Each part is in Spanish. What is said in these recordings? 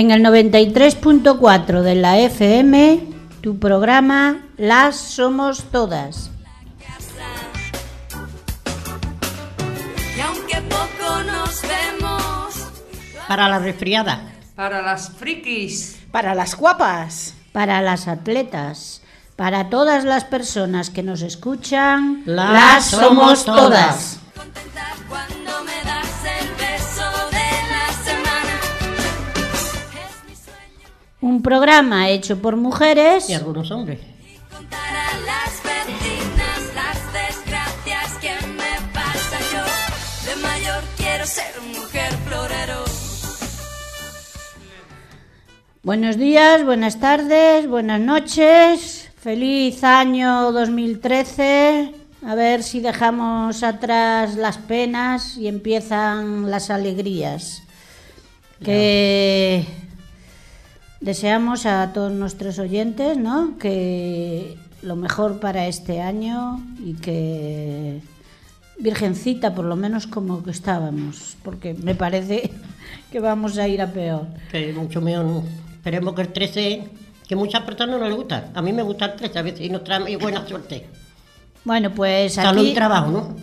En el 93.4 de la FM, tu programa Las Somos Todas. Para la resfriada. Para las frikis. Para las guapas. Para las atletas, para todas las personas que nos escuchan, Las somos todas. Un programa hecho por mujeres Y algunos hombres. Buenos días, buenas tardes, buenas noches. Feliz año 2013. A ver si dejamos atrás las penas y empiezan las alegrías. Que deseamos a todos nuestros oyentes, ¿no? Que lo mejor para este año y que Virgencita, por lo menos como que estábamos, porque me parece que vamos a ir a peor. Que mucho menos. Esperemos que el 13, que muchas personas no les gusta. A mí me gusta el 13 a veces y nos trae buena suerte. Bueno, pues Salud y aquí trabajo, ¿no?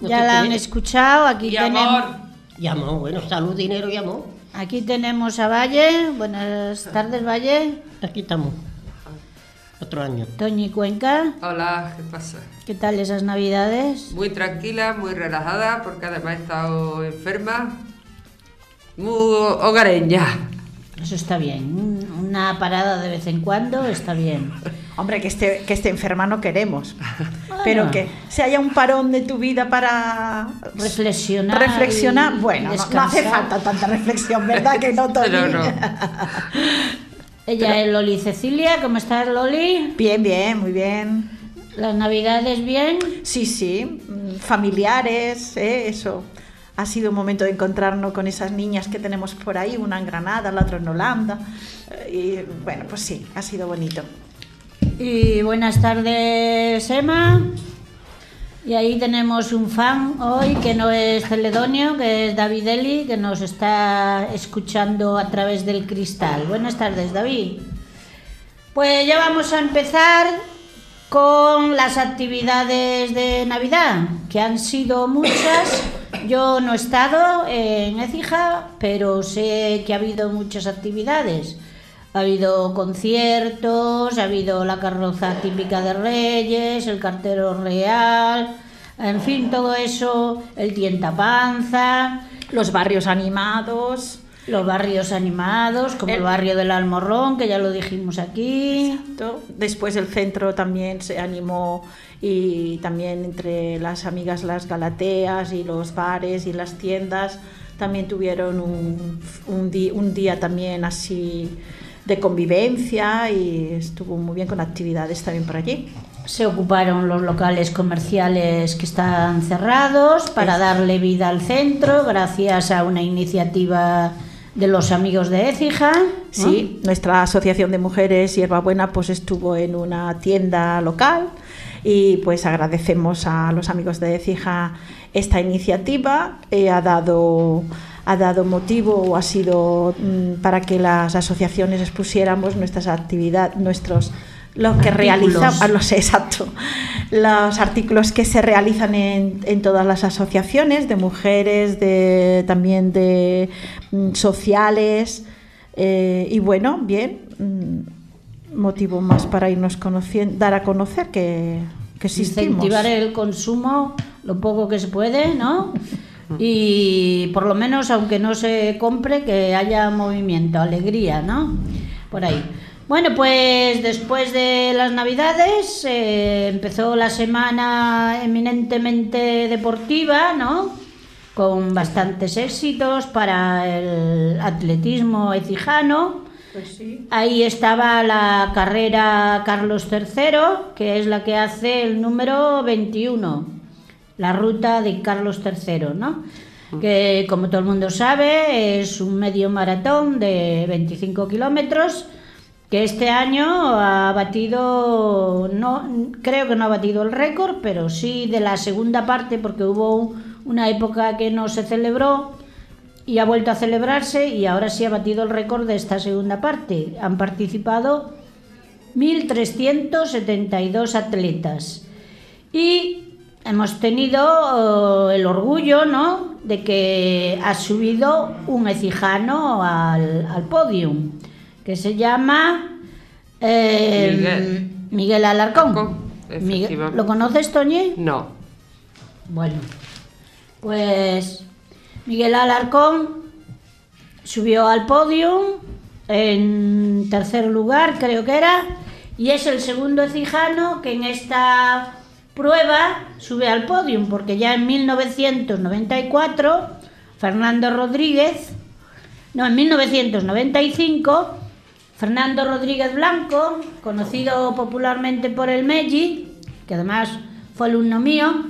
No ya la han escuchado. Aquí, Y tenemos, amor. Y amor, bueno, salud, dinero y amor. Aquí tenemos a Valle. Buenas tardes, Valle. Aquí estamos. Otro año. Toñi Cuenca. Hola, ¿qué pasa? ¿Qué tal esas navidades? Muy tranquila, muy relajada, porque además he estado enferma. Muy hogareña. Eso está bien. Un- Una parada de vez en cuando está bien. Hombre, que esté, que esté enferma no queremos. Pero que se haya un parón de tu vida para Reflexionar. reflexionar. y Bueno, no, hace falta tanta reflexión, ¿verdad? Que no, Tony? Pero no. Ella es Loli Cecilia. ¿Cómo estás, Loli? Bien, bien, muy bien. ¿Las navidades bien? Sí, sí, mm, familiares, ¿eh? eso. Ha sido un momento de encontrarnos con esas niñas que tenemos por ahí, una en Granada, la otra en Holanda. eh, Y bueno, pues sí, ha sido bonito. Y buenas tardes, Emma. Y ahí tenemos un fan hoy que no es Celedonio, que es David Eli, que nos está escuchando a través del cristal. Buenas tardes, David. Pues ya vamos a empezar con las actividades de Navidad, que han sido muchas. Yo no he estado en Écija, pero sé que ha habido muchas actividades. Ha habido conciertos, ha habido la carroza típica de Reyes, el cartero real, en fin, todo eso, el tientapanza, Los barrios animados. Los barrios animados, como el El- barrio del Almorrón, que ya lo dijimos aquí. Exacto. Después el centro también se animó y también entre las amigas las galateas y los bares y las tiendas también tuvieron un, un di- un día también así de convivencia y estuvo muy bien con actividades también por allí. Se ocuparon los locales comerciales que están cerrados para darle vida al centro, gracias a una iniciativa de los amigos de Écija. Sí, nuestra asociación de mujeres Hierbabuena pues estuvo en una tienda local y pues agradecemos a los amigos de Cija esta iniciativa. Eh, ha dado ha dado motivo o ha sido mm, para que las asociaciones expusiéramos nuestras actividades, nuestros lo que realizamos, los exacto, los artículos que se realizan en, en todas las asociaciones de mujeres, de también de mm, sociales eh, y bueno, bien, mm, motivo más para irnos conociendo, dar a conocer que, que existimos. Incentivar el consumo lo poco que se puede, ¿no? Y por lo menos, aunque no se compre, que haya movimiento, alegría, ¿no? Por ahí. Bueno, pues después de las Navidades eh, empezó la semana eminentemente deportiva, ¿no? Con bastantes éxitos para el atletismo ecijano. Pues sí. Ahí estaba la carrera Carlos III, que es la que hace el número 21, la ruta de Carlos III, ¿no? Que como todo el mundo sabe es un medio maratón de 25 kilómetros que este año ha batido, no, creo que no ha batido el récord, pero sí de la segunda parte porque hubo un- una época que no se celebró y ha vuelto a celebrarse y ahora sí ha batido el récord de esta segunda parte. Han participado 1.372 atletas y hemos tenido eh, el orgullo ¿no? de que ha subido un ecijano al, al podium que se llama eh, Miguel. Miguel Alarcón. Alarcón, Miguel- efectivamente. ¿Lo conoces, Toñi? No. Bueno, pues Miguel Alarcón subió al podio en tercer lugar, creo que era, y es el segundo ecijano que en esta prueba sube al podio, porque ya en 1994 Fernando Rodríguez, no, en 1995 Fernando Rodríguez Blanco, conocido popularmente por el Meji, que además fue alumno mío,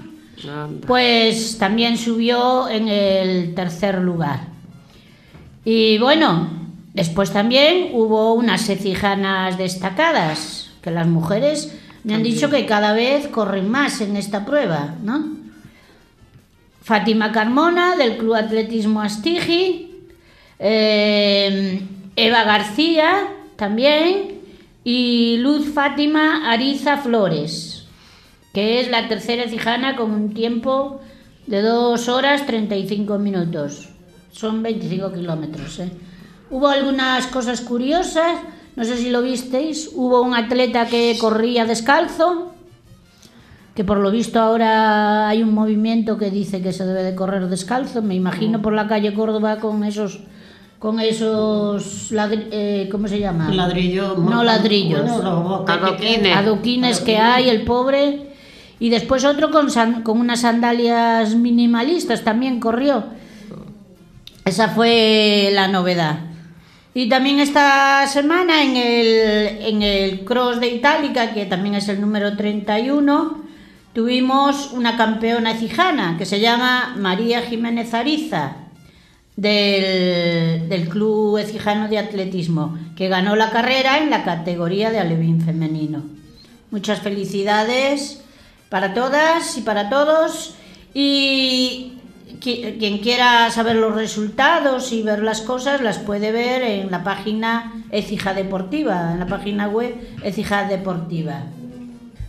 pues también subió en el tercer lugar. Y bueno, después también hubo unas ecijanas destacadas, que las mujeres me han dicho que cada vez corren más en esta prueba, ¿no? Fátima Carmona, del Club Atletismo Astigi, eh, Eva García, también, y Luz Fátima Ariza Flores que es la tercera ecijana con un tiempo de 2 horas 35 minutos. Son 25 kilómetros. ¿eh? Hubo algunas cosas curiosas, no sé si lo visteis. Hubo un atleta que corría descalzo, que por lo visto ahora hay un movimiento que dice que se debe de correr descalzo. Me imagino por la calle Córdoba con esos, con esos, ladri- eh, ¿cómo se llama? Ladrillo. No ladrillos. Bueno, los- Adoquines. adoquines que hay, el pobre. Y después otro con, san- con unas sandalias minimalistas también corrió. Esa fue la novedad. Y también esta semana en el, en el Cross de Itálica, que también es el número 31, tuvimos una campeona cijana que se llama María Jiménez Ariza del, del Club Ecijano de Atletismo, que ganó la carrera en la categoría de alevín femenino. Muchas felicidades para todas y para todos. Y qui- quien quiera saber los resultados y ver las cosas, las puede ver en la página Ecija Deportiva, en la página web Ecija Deportiva.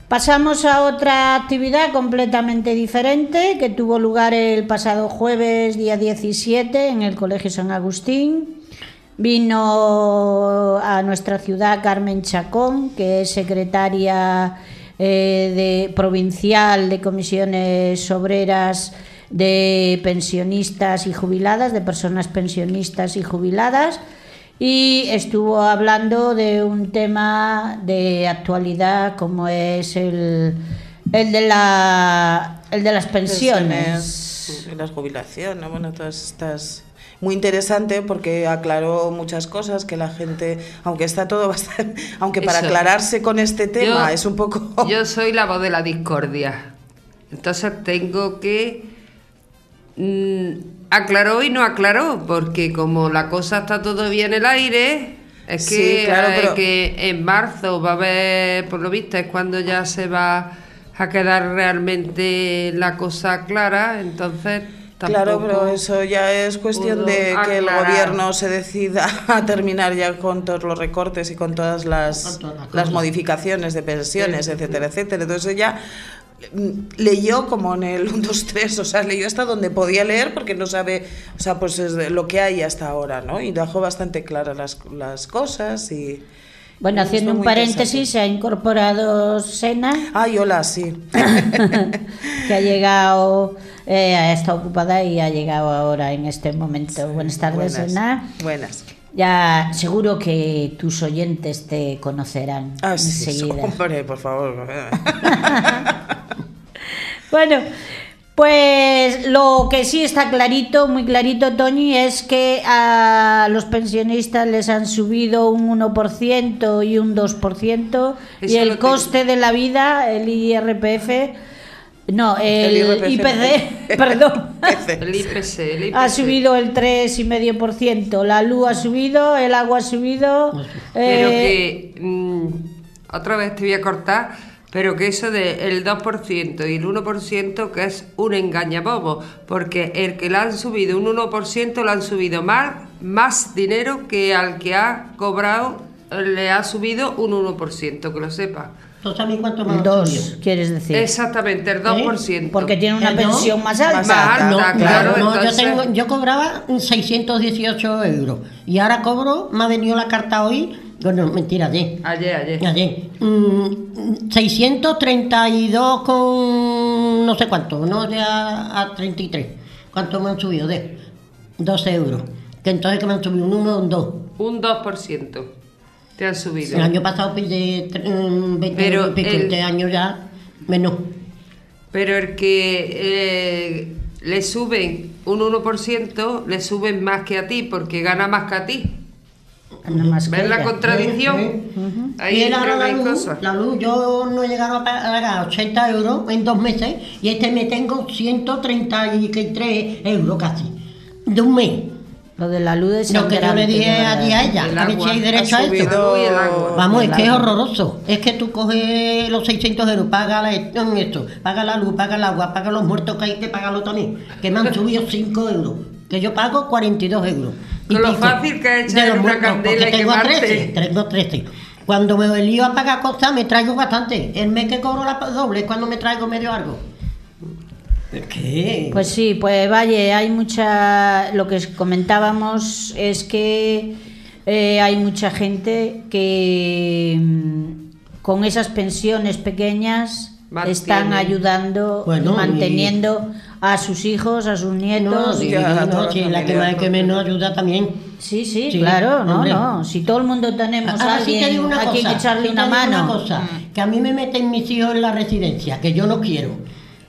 Pasamos a otra actividad completamente diferente que tuvo lugar el pasado jueves, día 17, en el Colegio San Agustín. Vino a nuestra ciudad Carmen Chacón, que es secretaria eh, provincial de comisiones obreras de pensionistas y jubiladas, de personas pensionistas y jubiladas y estuvo hablando de un tema de actualidad como es el, el de la el de las pensiones. pensiones, las jubilaciones, bueno, todas estas muy interesante porque aclaró muchas cosas que la gente, aunque está todo bastante, aunque para Eso. aclararse con este tema Yo- es un poco Yo soy la voz de la discordia. Entonces tengo que. Mm, aclaró y no aclaró, porque como la cosa está todavía en el aire, es Sí, que, claro, pero- que en marzo va a haber, por lo visto, es cuando ya se va a quedar realmente la cosa clara. Entonces. Claro, pero eso ya es cuestión de que el gobierno se decida a terminar ya con todos los recortes y con todas las, Con todas las modificaciones de pensiones, etcétera, etcétera. Entonces mm, leyó como en el 1, 2, 3, o sea, leyó hasta donde podía leer porque no sabe, o sea, pues es lo que hay hasta ahora, ¿no? Y dejó bastante claras las, las cosas y... Bueno, haciendo un paréntesis, se ha incorporado Sena. Ay, hola, sí. que ha llegado, eh, ha estado ocupada y ha llegado ahora en este momento. Buenas tardes, Buenas. Sena. Buenas. Ya seguro que tus oyentes te conocerán Ah, sí, sí, enseguida. hombre, por favor. Bueno, Pues lo que sí está clarito, muy clarito, Toñi, es que a los pensionistas les han subido un 1% y un 2%, y Eso el lo tengo. coste de la vida, el IRPF, no, el, El. IPC, perdón, El IPC, el IPC. ha subido el 3,5%, la luz ha subido, el agua ha subido. Pero eh, que, mm, otra vez te voy a cortar, pero que eso del 2% y el 1% que es un engañabobo, porque el que le han subido un 1% le han subido más, más dinero que al que ha cobrado le ha subido un 1%, que lo sepa. Entonces, ¿a mí cuánto han dos, quieres decir. Exactamente, el 2%. Porque tiene una pensión más alta. Más Más alta. No, claro, claro, no, yo, entonces- tengo, yo cobraba 618 euros y ahora cobro, me ha venido la carta hoy, bueno, mentira, ayer, Ayer, ayer. ayer, mm, 632 con no sé cuánto, no ya a 33, ¿cuánto me han subido? De 12 euros, que entonces que me han subido un 1 o un 2. Un 2% te han subido. El año pasado mm, 20 Pero euros y pico, el- este año ya menos. Pero el que eh, le suben un 1%, le suben más que a ti, porque gana más que a ti. Más ¿Ves la contradicción? Eh, Ahí Y él ahora entran la luz, cosas. la luz, yo no he llegado a pagar 80 euros en dos meses y este me tengo 133 euros casi, de un mes. Lo de la luz es Lo que yo le dije de allí a ella, El a ver si hay derecho ha a el agua. Vamos, es que es horroroso. Es que tú coges los 600 euros, paga la, en esto, paga la luz, paga el agua, paga los muertos que hay que pagarlo también. Que me han subido 5 euros. Que yo pago 42 euros. Y Con lo pico fácil que es echar una candela y tengo quemarte. 13, tengo 13. Cuando me lío a pagar cosas, me traigo bastante. El mes que cobro la doble es cuando me traigo medio algo. ¿Qué? Pues sí, pues vaya, hay mucha. Lo que comentábamos es que eh, hay mucha gente que mm, con esas pensiones pequeñas Están ayudando Bueno, y manteniendo a sus hijos, a sus no, nietos. sí, Ya, no, toda sí, la que más que menos ayuda también. Sí, sí, Sí, claro, no, hombre. no. Si todo el mundo tenemos a Ahora sí alguien te digo una a quien cosa, echarle sí te una mano. una cosa, que a mí me meten mis hijos en la residencia, que yo no quiero.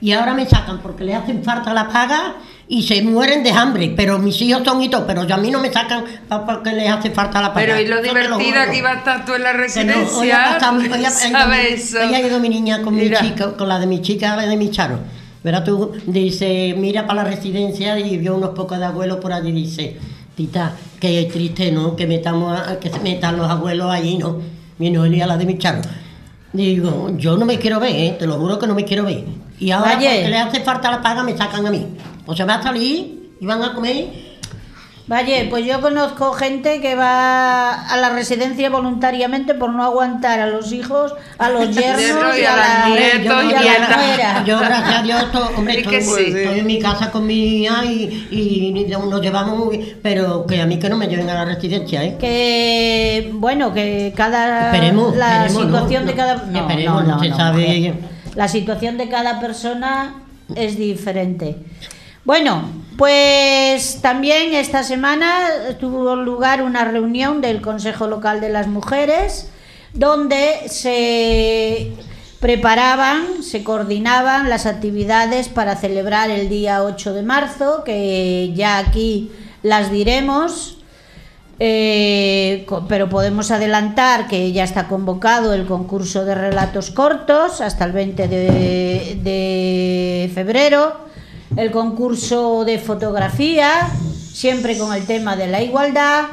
Y ahora me sacan porque le hacen falta la paga y se mueren de hambre. Pero mis hijos son y todo, pero yo a mí no me sacan porque les hace falta la paga. Pero y lo divertida que iba a estar tú en la Que no, residencia. hoy ha pasado- hoy ha- ido mi niña con Mira. mi chica, con la de mi chica, la de mi charo. Verás tú, dice, mira para la residencia y vio unos pocos de abuelos por allí, dice, tita, que triste, ¿no? Que metamos a- que se metan los abuelos allí, ¿no? Mi Noelia, la de mi charo. Digo, yo no me quiero ver, ¿eh? te lo juro que no me quiero ver. Y ahora Oye. porque le hace falta la paga me sacan a mí. O se va a salir y van a comer Vaya, pues yo conozco gente que va a la residencia voluntariamente por no aguantar a los hijos, a los yernos y a la, las nietos y y a la nietas. nuera. Yo, gracias a Dios, esto- hombre, Es estoy, que sí. estoy en mi casa con mi hija y, y nos llevamos muy bien, pero que a mí que no me lleven a la residencia, ¿eh? Que bueno, que cada Esperemos, la esperemos, situación no, de cada no, esperemos, no se sabe. La situación de cada persona es diferente. Bueno, pues también esta semana tuvo lugar una reunión del Consejo Local de las Mujeres donde se preparaban, se coordinaban las actividades para celebrar el día 8 de marzo, que ya aquí las diremos. Eh, pero podemos adelantar que ya está convocado el concurso de relatos cortos hasta el 20 de, de febrero, el concurso de fotografía, siempre con el tema de la igualdad,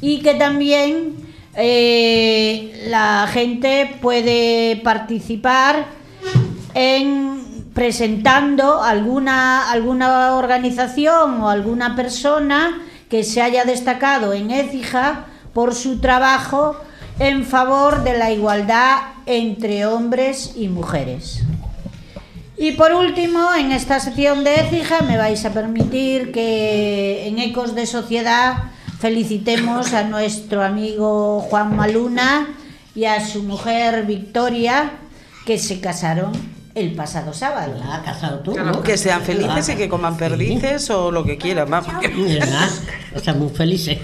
y que también eh, la gente puede participar en presentando alguna, alguna organización o alguna persona que se haya destacado en Écija por su trabajo en favor de la igualdad entre hombres y mujeres. Y por último, en esta sección de Écija me vais a permitir que en Ecos de Sociedad felicitemos a nuestro amigo Juan Maluna y a su mujer Victoria que se casaron el pasado sábado. La has casado tú, Claro. ¿no? Que sean felices y que coman Sí. perdices o lo que quieran, vamos. ¿Verdad? Están muy felices.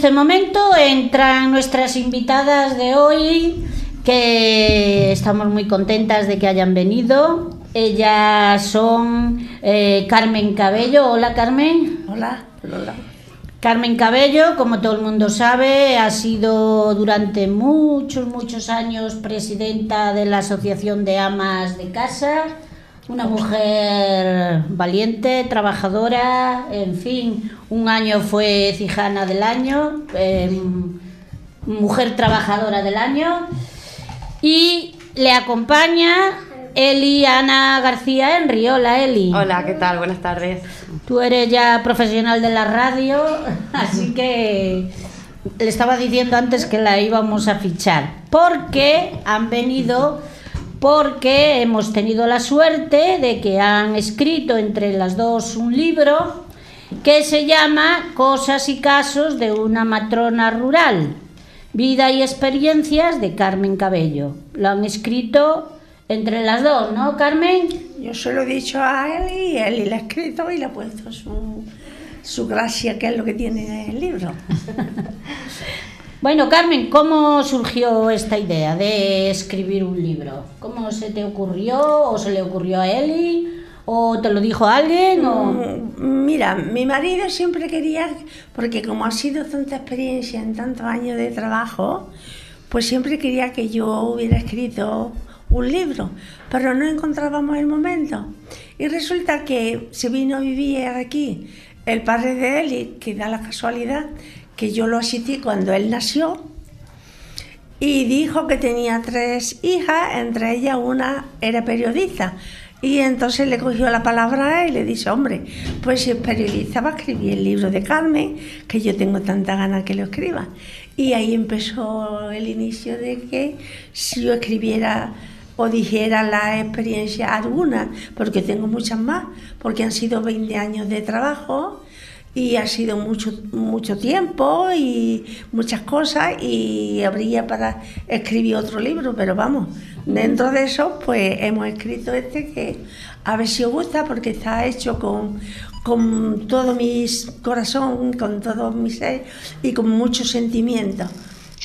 Este momento entran nuestras invitadas de hoy, que estamos muy contentas de que hayan venido. Ellas son eh, Carmen Cabello. Hola Carmen. Hola, hola. Carmen Cabello, como todo el mundo sabe, ha sido durante muchos, muchos años presidenta de la Asociación de Amas de Casa, una mujer valiente, trabajadora, en fin, un año fue Cijana del año, eh, mujer trabajadora del año, y le acompaña Eli Ana García Henry. Hola Eli. Hola, ¿qué tal? Buenas tardes. Tú eres ya profesional de la radio, así que le estaba diciendo antes que la íbamos a fichar. Porque han venido, porque hemos tenido la suerte de que han escrito entre las dos un libro que se llama Cosas y casos de una matrona rural. Vida y experiencias de Carmen Cabello. Lo han escrito entre las dos, ¿no, Carmen? Yo se lo he dicho a él y él le ha escrito y le ha puesto su, su gracia, que es lo que tiene el libro. Bueno, Carmen, ¿cómo surgió esta idea de escribir un libro? ¿Cómo se te ocurrió o se le ocurrió a Eli? ¿O te lo dijo alguien? Mm, Mira, mi marido siempre quería, porque como ha sido tanta experiencia en tantos años de trabajo, pues siempre quería que yo hubiera escrito un libro, pero no encontrábamos el momento. Y resulta que se vino a vivir aquí el padre de Eli, que da la casualidad que yo lo asistí cuando él nació, y dijo que tenía tres hijas, entre ellas una era periodista. Y entonces le cogió la palabra y le dice, hombre, pues si es periodista va a escribir el libro de Carmen, que yo tengo tanta ganas que lo escriba. Y ahí empezó el inicio de que si yo escribiera o dijera la experiencia alguna, porque tengo muchas más, porque han sido 20 años de trabajo y ha sido mucho, mucho tiempo y muchas cosas y habría para escribir otro libro, pero vamos, dentro de eso pues hemos escrito este que a ver si os gusta porque está hecho con, con todo mi corazón, con todo mi ser y con mucho sentimiento.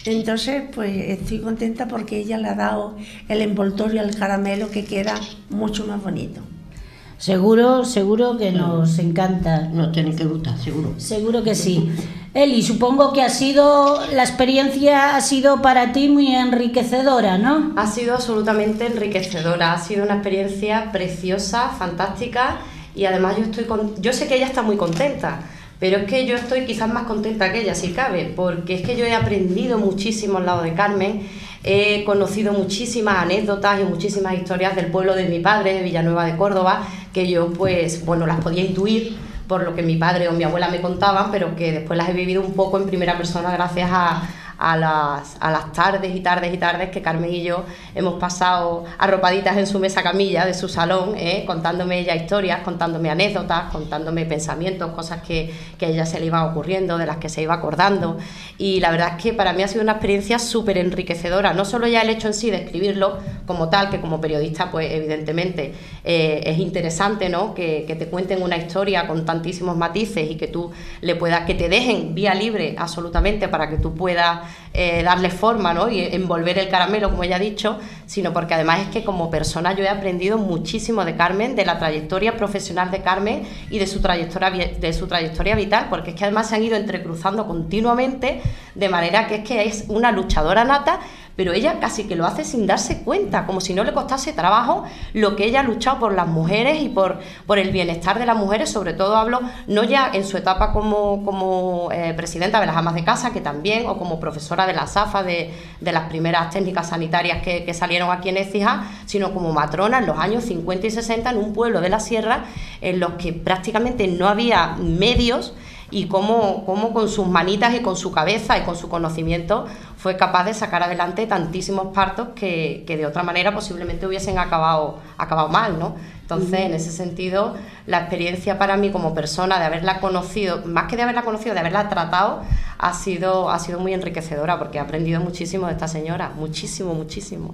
Entonces, pues estoy contenta porque ella le ha dado el envoltorio al caramelo que queda mucho más bonito. Seguro, seguro que nos encanta. Nos tiene que gustar, seguro. Seguro que sí. Eli, supongo que ha sido, la experiencia ha sido para ti muy enriquecedora, ¿no? Ha sido absolutamente enriquecedora, ha sido una experiencia preciosa, fantástica y además yo estoy con, yo sé que ella está muy contenta, pero es que yo estoy quizás más contenta que ella si cabe, porque es que yo he aprendido muchísimo al lado de Carmen, he conocido muchísimas anécdotas y muchísimas historias del pueblo de mi padre, de Villanueva de Córdoba, que yo pues bueno las podía intuir por lo que mi padre o mi abuela me contaban, pero que después las he vivido un poco en primera persona gracias a, a las, a las tardes y tardes y tardes que Carmen y yo hemos pasado arropaditas en su mesa camilla de su salón, ¿eh? contándome ella historias, contándome anécdotas, contándome pensamientos, cosas que, que a ella se le iban ocurriendo, de las que se iba acordando. Y la verdad es que para mí ha sido una experiencia súper enriquecedora, no solo ya el hecho en sí de escribirlo como tal, que como periodista, pues evidentemente eh, es interesante, ¿no? Que, que te cuenten una historia con tantísimos matices y que tú le puedas, que te dejen vía libre absolutamente para que tú puedas eh, darle forma ¿no? y envolver el caramelo, como ella ha dicho, sino porque además es que como persona yo he aprendido muchísimo de Carmen, de la trayectoria profesional de Carmen y de su trayectoria, de su trayectoria vital, porque es que además se han ido entrecruzando continuamente, de manera que es que es una luchadora nata, pero ella casi que lo hace sin darse cuenta, como si no le costase trabajo lo que ella ha luchado por las mujeres y por, por el bienestar de las mujeres, sobre todo hablo no ya en su etapa como, como eh, presidenta de las amas de casa, que también, o como profesora de la SAFA, de, de las primeras técnicas sanitarias que, salieron aquí en Écija, sino como matrona en los años 50 y 60 en un pueblo de la sierra en los que prácticamente no había medios y cómo, cómo con sus manitas y con su cabeza y con su conocimiento fue capaz de sacar adelante tantísimos partos que, que de otra manera posiblemente hubiesen acabado, acabado mal, ¿no? Entonces, en ese sentido, la experiencia para mí como persona de haberla conocido, más que de haberla conocido, de haberla tratado, ha sido, ha sido muy enriquecedora porque he aprendido muchísimo de esta señora, muchísimo, muchísimo.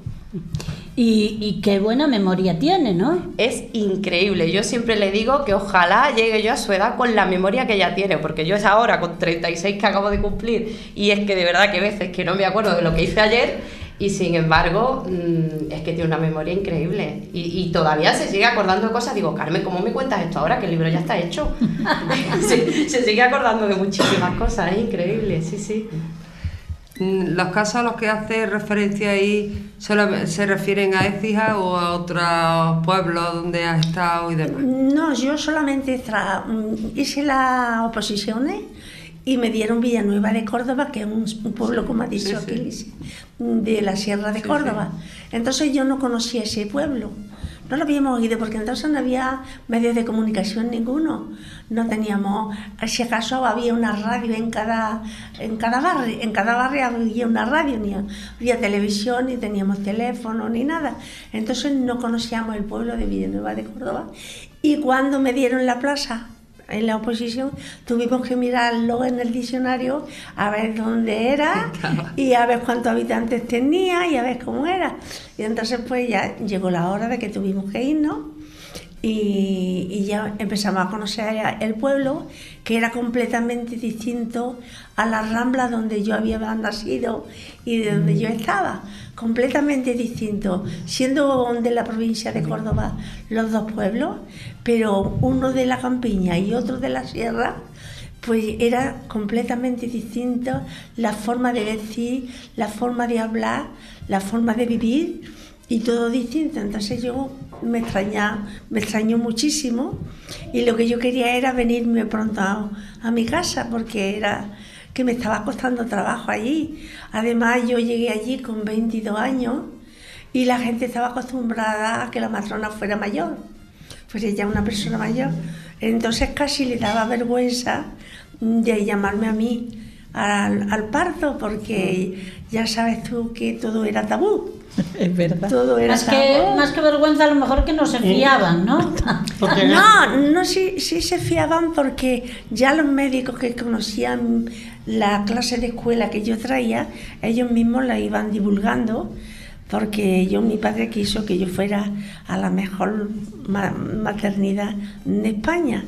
Y, y qué buena memoria tiene, ¿no? Es increíble. Yo siempre le digo que ojalá llegue yo a su edad con la memoria que ella tiene, porque yo es ahora con 36 que acabo de cumplir y es que de verdad que veces que no me acuerdo de lo que hice ayer y sin embargo mm, es que tiene una memoria increíble y, y todavía se sigue acordando de cosas. Digo, Carmen, ¿cómo me cuentas esto ahora que el libro ya está hecho? se, se sigue acordando de muchísimas cosas, es increíble, sí, sí. Mm, Los casos a los que hace referencia ahí solo se refieren a Écija o a otros pueblos donde has estado y demás. No, yo solamente tra- mm, hice las oposiciones y me dieron Villanueva de Córdoba, que es un, un pueblo, como ha dicho Sí, sí. De la Sierra de Sí, Córdoba. Entonces yo no conocía ese pueblo. No lo habíamos oído porque entonces no había medios de comunicación ninguno. No teníamos, si acaso había una radio en cada, en cada barrio, en cada barrio había una radio, ni había televisión, ni teníamos teléfono, ni nada. Entonces no conocíamos el pueblo de Villanueva de Córdoba. Y cuando me dieron la plaza en la oposición, tuvimos que mirarlo en el diccionario a ver dónde era y a ver cuántos habitantes tenía y a ver cómo era. Y entonces pues ya llegó la hora de que tuvimos que irnos y, y ya empezamos a conocer el pueblo que era completamente distinto a la rambla donde yo había nacido y de donde yo estaba, completamente distinto, siendo de la provincia de Córdoba los dos pueblos, pero uno de la campiña y otro de la sierra, pues era completamente distinto la forma de decir, la forma de hablar, la forma de vivir y todo distinto. Entonces yo me extraña, me extrañó muchísimo y lo que yo quería era venirme pronto a, a mi casa porque era que me estaba costando trabajo allí. Además yo llegué allí con 22 años y la gente estaba acostumbrada a que la matrona fuera mayor, pues ella una persona mayor. Entonces casi le daba vergüenza de llamarme a mí al, al parto porque ya sabes tú que todo era tabú. Es verdad. Todo era Más que, más que vergüenza, a lo mejor que no se fiaban, ¿no? No, no, sí, sí se fiaban porque ya los médicos que conocían la clase de escuela que yo traía, ellos mismos la iban divulgando, porque yo, mi padre quiso que yo fuera a la mejor ma- maternidad de España,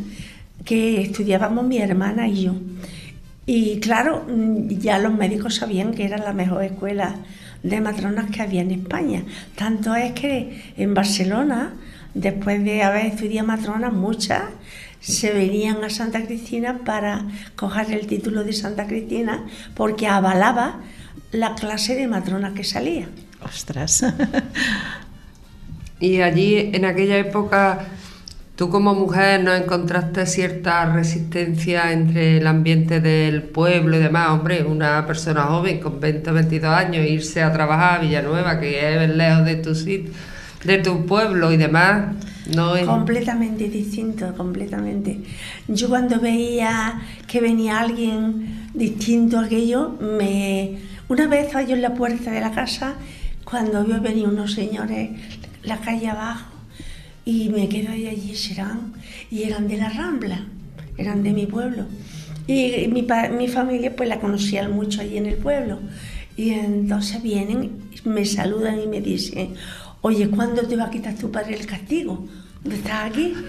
que estudiábamos mi hermana y yo. Y claro, ya los médicos sabían que era la mejor escuela de matronas que había en España. Tanto es que en Barcelona, después de haber estudiado matronas, muchas se venían a Santa Cristina para coger el título de Santa Cristina porque avalaba la clase de matrona que salía. Ostras. Y allí, en aquella época, tú como mujer no encontraste cierta resistencia entre el ambiente del pueblo y demás. Hombre, una persona joven con 20 o 22 años, irse a trabajar a Villanueva, que es lejos de tu sitio, de tu pueblo y demás, no es... Completamente distinto, completamente. Yo cuando veía que venía alguien distinto a aquello, me... una vez yo en la puerta de la casa cuando veo venir unos señores la calle abajo y me quedo ahí allí, serán, y eran de la Rambla, eran de mi pueblo. Y mi, mi familia pues la conocía mucho allí en el pueblo. Y entonces vienen, me saludan y me dicen, oye, ¿cuándo te va a quitar tu padre el castigo? ¿Dónde estás aquí?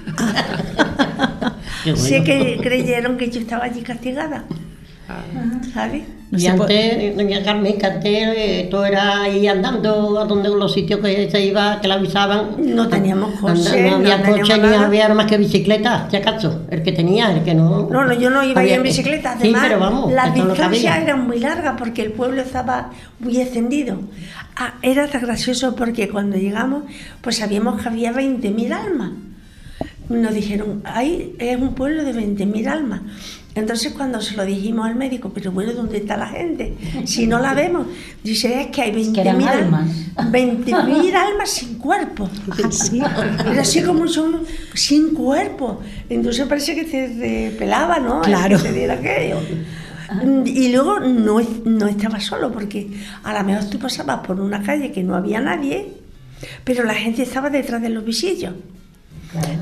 Bueno. Sé que creyeron que yo estaba allí castigada, ¿sabes? No y antes, doña Carmen, que antes eh, todo era ahí andando a donde los sitios que se iba, que la avisaban. No teníamos coche, no había no coche ni nada. había más que bicicleta, si acaso. El que tenía, el que no. No, no, yo no iba a ir había en que- bicicleta. Sí, Además, pero vamos, las distancias eran muy largas porque el pueblo estaba muy extendido. Ah, era tan gracioso porque cuando llegamos, pues sabíamos que había 20.000 almas. Nos dijeron, ahí es un pueblo de 20.000 almas. Entonces cuando se lo dijimos al médico, pero bueno, ¿dónde está la gente? Si no la vemos, dice, es que hay 20.000 que eran almas. 20.000 almas sin cuerpo. Era así como son sin cuerpo. Entonces parece que te pelaba, ¿no? Claro. Que aquello. Y luego no, es- no estaba solo, porque a lo mejor tú pasabas por una calle que no había nadie, pero la gente estaba detrás de los visillos.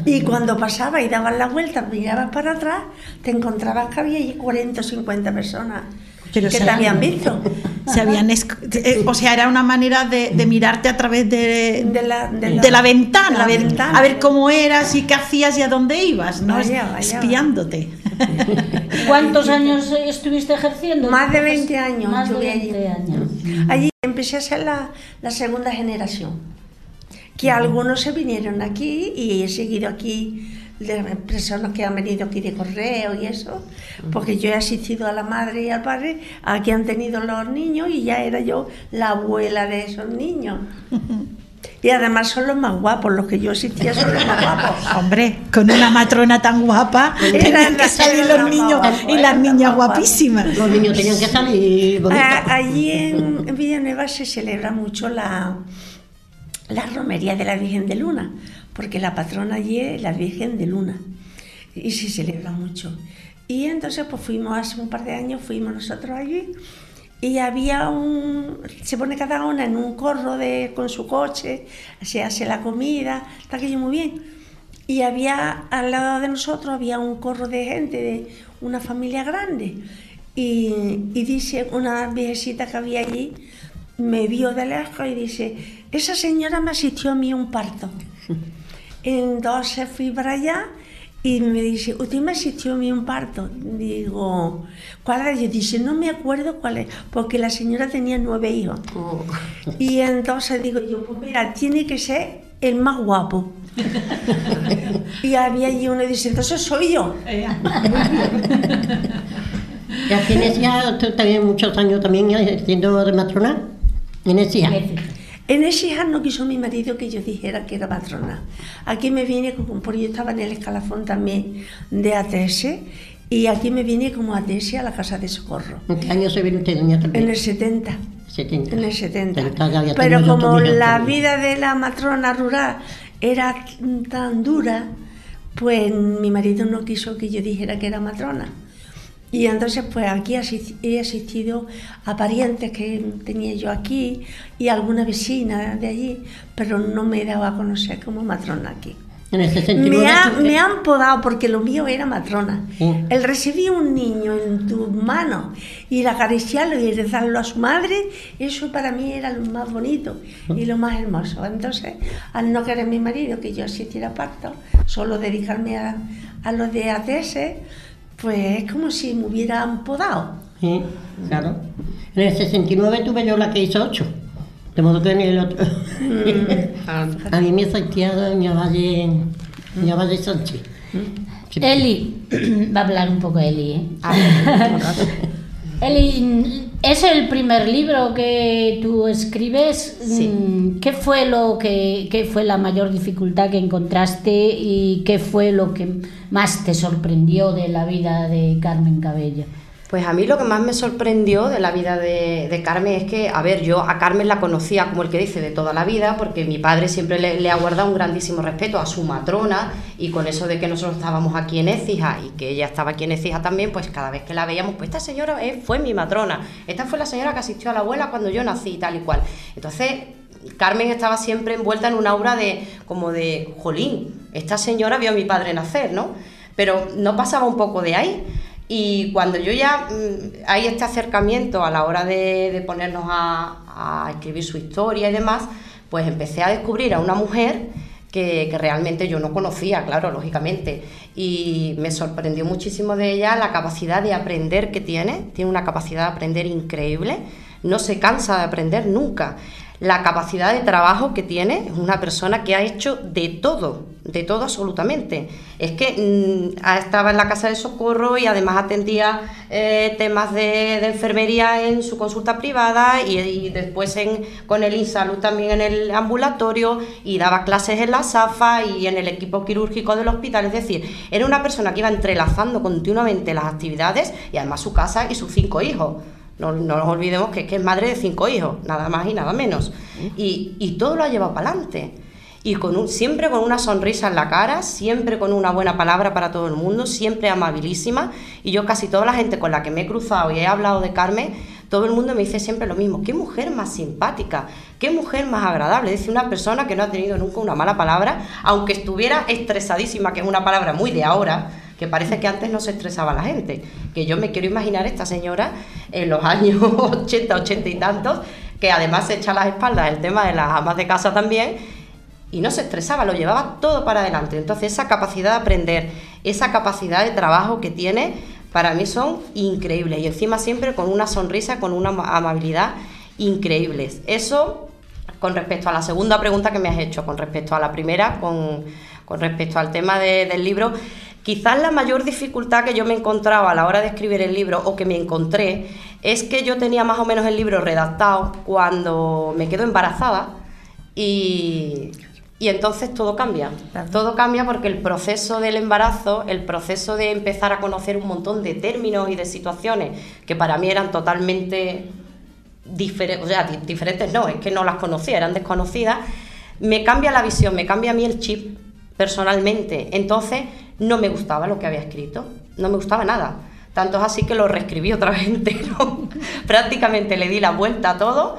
Y cuando pasaba y dabas la vuelta, mirabas para atrás, te encontrabas que había allí 40 o 50 personas Pero que se- te habían visto. Se habían eh, o sea, era una manera de, de mirarte a través de, De la- de la- de la ventana, de la a, ver, ventana. a ver cómo eras y qué hacías y a dónde ibas, ¿no? Vaya, vaya. Espiándote. ¿Cuántos años estuviste ejerciendo? Más de 20 años Más de estuve allí. 20 años. Allí empecé a ser la, la segunda generación. Que algunos se vinieron aquí y he seguido aquí de personas que han venido aquí de correo y eso, porque yo he asistido a la madre y al padre, aquí han tenido los niños y ya era yo la abuela de esos niños. Y además son los más guapos, los que yo asistía son los más guapos. Hombre, con una matrona tan guapa, tenían que salir los niños y las niñas guapísimas. Los niños tenían que salir bonitos. Allí en, en Villanueva se celebra mucho la, la romería de la Virgen de Luna, porque la patrona allí es la Virgen de Luna y se celebra mucho. Y entonces pues fuimos hace un par de años, fuimos nosotros allí y había un, se pone cada una en un corro de, con su coche, se hace la comida, está aquello muy bien. Y había al lado de nosotros había un corro de gente de una familia grande. Y, y dice una viejecita que había allí, me vio de lejos y dice, esa señora me asistió a mí a un parto. Entonces fui para allá y me dice, ¿usted me asistió a mí a un parto? Digo, ¿cuál es? Y dice, no me acuerdo cuál es, porque la señora tenía nueve hijos. Oh. Y entonces digo yo, pues mira, tiene que ser el más guapo. y había allí uno y dice, entonces soy yo. ¿Y aquí en Ecija, tú también muchos años también ejerciendo de matrona? En. En Écija no quiso mi marido que yo dijera que era patrona. Aquí me vine, como, porque yo estaba en el escalafón también de ATS, y aquí me vine como ATS a la Casa de Socorro. ¿En qué año se vino usted, doña En también? el 70. 70. En el 70. Pero como la vida de la matrona rural era tan dura, pues mi marido no quiso que yo dijera que era matrona. Y entonces pues aquí he asistido a parientes que tenía yo aquí y a alguna vecina de allí, pero no me he dado a conocer como matrona aquí. En el 69. Me, ha- tú- me han podado porque lo mío era matrona. Sí. El recibir un niño en tus manos y el acariciarlo y el darlo a su madre, eso para mí era lo más bonito y lo más hermoso. Entonces, al no querer mi marido que yo asistiera a parto, solo dedicarme a, a lo de ATS, pues es como si me hubieran podado. Sí, claro. En el 69 tuve yo la que hizo 8. De modo que en el otro. a mí me asistía doña Valle, doña Valle Sánchez. Sí. Eli, va a hablar un poco Eli, ¿eh? Eli, ¿es el primer libro que tú escribes? Sí. Mm, ¿Qué fue lo que qué fue la mayor dificultad que encontraste y qué fue lo que más te sorprendió de la vida de Carmen Cabello? Pues a mí lo que más me sorprendió de la vida de, Carmen es que, a ver, yo a Carmen la conocía, como el que dice, de toda la vida, porque mi padre siempre le, le ha guardado un grandísimo respeto a su matrona y con eso de que nosotros estábamos aquí en Écija y que ella estaba aquí en Écija también, pues cada vez que la veíamos, pues esta señora eh, fue mi matrona, esta fue la señora que asistió a la abuela cuando yo nací tal y cual. Entonces, Carmen estaba siempre envuelta en un aura de, como de, jolín, esta señora vio a mi padre nacer, ¿no? Pero no pasaba un poco de ahí. Y cuando yo ya mm, hay este acercamiento a la hora de, ponernos a, a escribir su historia y demás, pues empecé a descubrir a una mujer que, que realmente yo no conocía, claro, lógicamente. Y me sorprendió muchísimo de ella la capacidad de aprender que tiene. Tiene una capacidad de aprender increíble. No se cansa de aprender nunca. La capacidad de trabajo que tiene es una persona que ha hecho de todo, de todo absolutamente. Es que mm, estaba en la casa de socorro y además atendía eh, temas de, enfermería en su consulta privada y, y después en, con el InSalud también en el ambulatorio y daba clases en la SAFA y en el equipo quirúrgico del hospital. Es decir, era una persona que iba entrelazando continuamente las actividades y además su casa y sus cinco hijos. No, no nos olvidemos que, que es madre de cinco hijos, nada más y nada menos. Y, y todo lo ha llevado para adelante. y con un, siempre con una sonrisa en la cara, siempre con una buena palabra para todo el mundo, siempre amabilísima. Y yo casi toda la gente con la que me he cruzado y he hablado de Carmen, todo el mundo me dice siempre lo mismo, qué mujer más simpática, qué mujer más agradable. Dice una persona que no ha tenido nunca una mala palabra, aunque estuviera estresadísima, que es una palabra muy de ahora, que parece que antes no se estresaba la gente. Que yo me quiero imaginar esta señora en los años 80, 80 y tantos, que además se echa las espaldas el tema de las amas de casa también y no se estresaba, lo llevaba todo para adelante. Entonces esa capacidad de aprender, esa capacidad de trabajo que tiene, para mí son increíbles. Y encima siempre con una sonrisa, con una amabilidad increíbles. Eso con respecto a la segunda pregunta que me has hecho, con respecto a la primera, con, respecto al tema del libro. Quizás la mayor dificultad que yo me encontraba a la hora de escribir el libro o que me encontré es que yo tenía más o menos el libro redactado cuando me quedo embarazada y y entonces todo cambia. Todo cambia porque el proceso del embarazo, el proceso de empezar a conocer un montón de términos y de situaciones que para mí eran totalmente diferentes, o sea, diferentes no, es que no las conocía, eran desconocidas, me cambia la visión, me cambia a mí el chip personalmente. Entonces no me gustaba lo que había escrito, no me gustaba nada. Tanto es así que lo reescribí otra vez entero. Prácticamente le di la vuelta a todo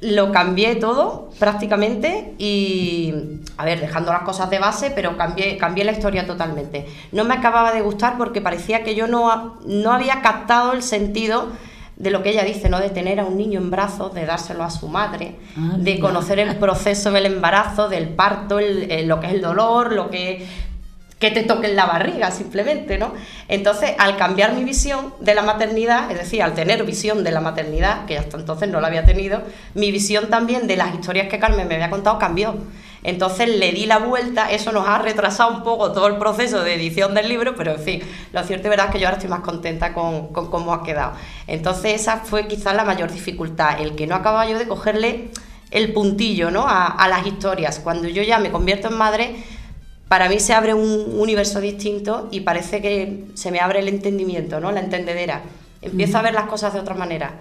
lo cambié todo prácticamente y, a ver, dejando las cosas de base, pero cambié, cambié la historia totalmente. No me acababa de gustar porque parecía que yo no, no había captado el sentido de lo que ella dice, ¿no? De tener a un niño en brazos, de dárselo a su madre, ah, de conocer el proceso del embarazo, del parto, lo que es el dolor, lo que que te toquen la barriga simplemente, ¿no? Entonces, al cambiar mi visión de la maternidad, es decir, al tener visión de la maternidad, que hasta entonces no la había tenido, mi visión también de las historias que Carmen me había contado cambió. Entonces le di la vuelta, eso nos ha retrasado un poco todo el proceso de edición del libro, pero en fin, lo cierto y verdad es que yo ahora estoy más contenta con, cómo ha quedado. Entonces esa fue quizás la mayor dificultad, el que no acababa yo de cogerle el puntillo ¿no? a, a las historias. Cuando yo ya me convierto en madre, para mí se abre un universo distinto y parece que se me abre el entendimiento, ¿no? La entendedera. Empiezo a ver las cosas de otra manera.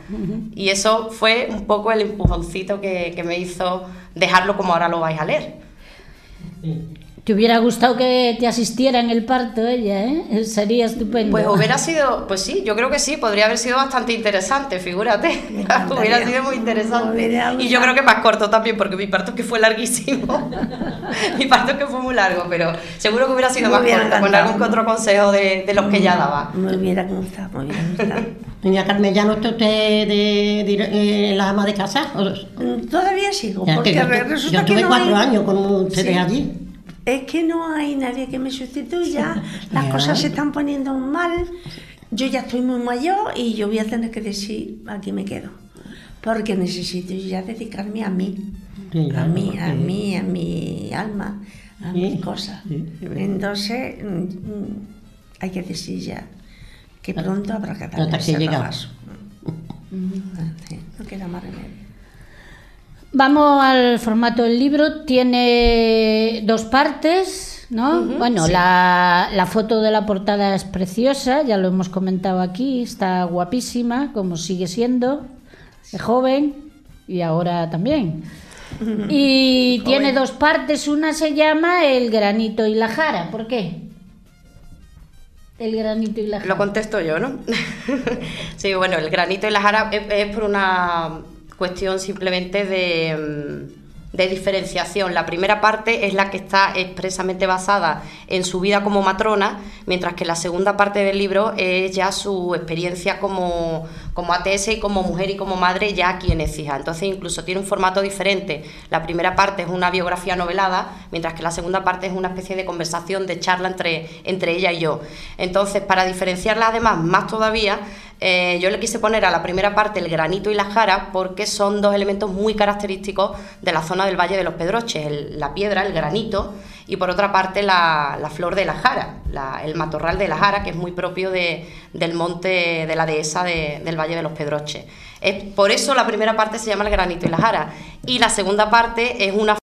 Y eso fue un poco el empujoncito que, que me hizo dejarlo como ahora lo vais a leer. Te hubiera gustado que te asistiera en el parto ella, ¿eh? Sería estupendo. Pues hubiera sido, pues sí, yo creo que sí, podría haber sido bastante interesante, figúrate. hubiera sido muy interesante. Y yo creo que más corto también, porque mi parto que fue larguísimo. mi parto que fue muy largo, pero seguro que hubiera sido más corto, con algún otro consejo de, de, los que ya daba. Me hubiera gustado, me hubiera gustado. Doña Carmen, ¿ya no está usted de, de, la ama de casa? Todavía sigo, porque yo, resulta yo tuve cuatro años con ustedes allí es que no hay nadie que me sustituya, las cosas se están poniendo mal, yo ya estoy muy mayor y yo voy a tener que decir, aquí me quedo, porque necesito ya dedicarme a mí, a mí, a mí, a mi alma, a mis cosas. Entonces, mm, hay que decir ya que pronto habrá que dar ese paso. No queda más remedio. Vamos al formato del libro. Tiene dos partes, ¿no? bueno, la, la, foto de la portada es preciosa, ya lo hemos comentado aquí, está guapísima, como sigue siendo, es joven y ahora también. Y tiene dos partes, una se llama El granito y la jara, ¿por qué? El granito y la jara. Lo contesto yo, ¿no? sí, bueno, el granito y la jara es por una cuestión simplemente de, mm, de, diferenciación. La primera parte es la que está expresamente basada en su vida como matrona, mientras que la segunda parte del libro es ya su experiencia como, como ATS y como mujer y como madre ya aquí en Ecija. Entonces incluso tiene un formato diferente. La primera parte es una biografía novelada, mientras que la segunda parte es una especie de conversación, de charla entre, entre ella y yo. Entonces, para diferenciarla además más todavía, eh, yo le quise poner a la primera parte el granito y la jara porque son dos elementos muy característicos de la zona del Valle de los Pedroches, la piedra, el granito, y por otra parte la, flor de la jara, el matorral de la jara, que es muy propio del monte de la dehesa del Valle de los Pedroches. Es, por eso la primera parte se llama el granito y la jara, y la segunda parte es una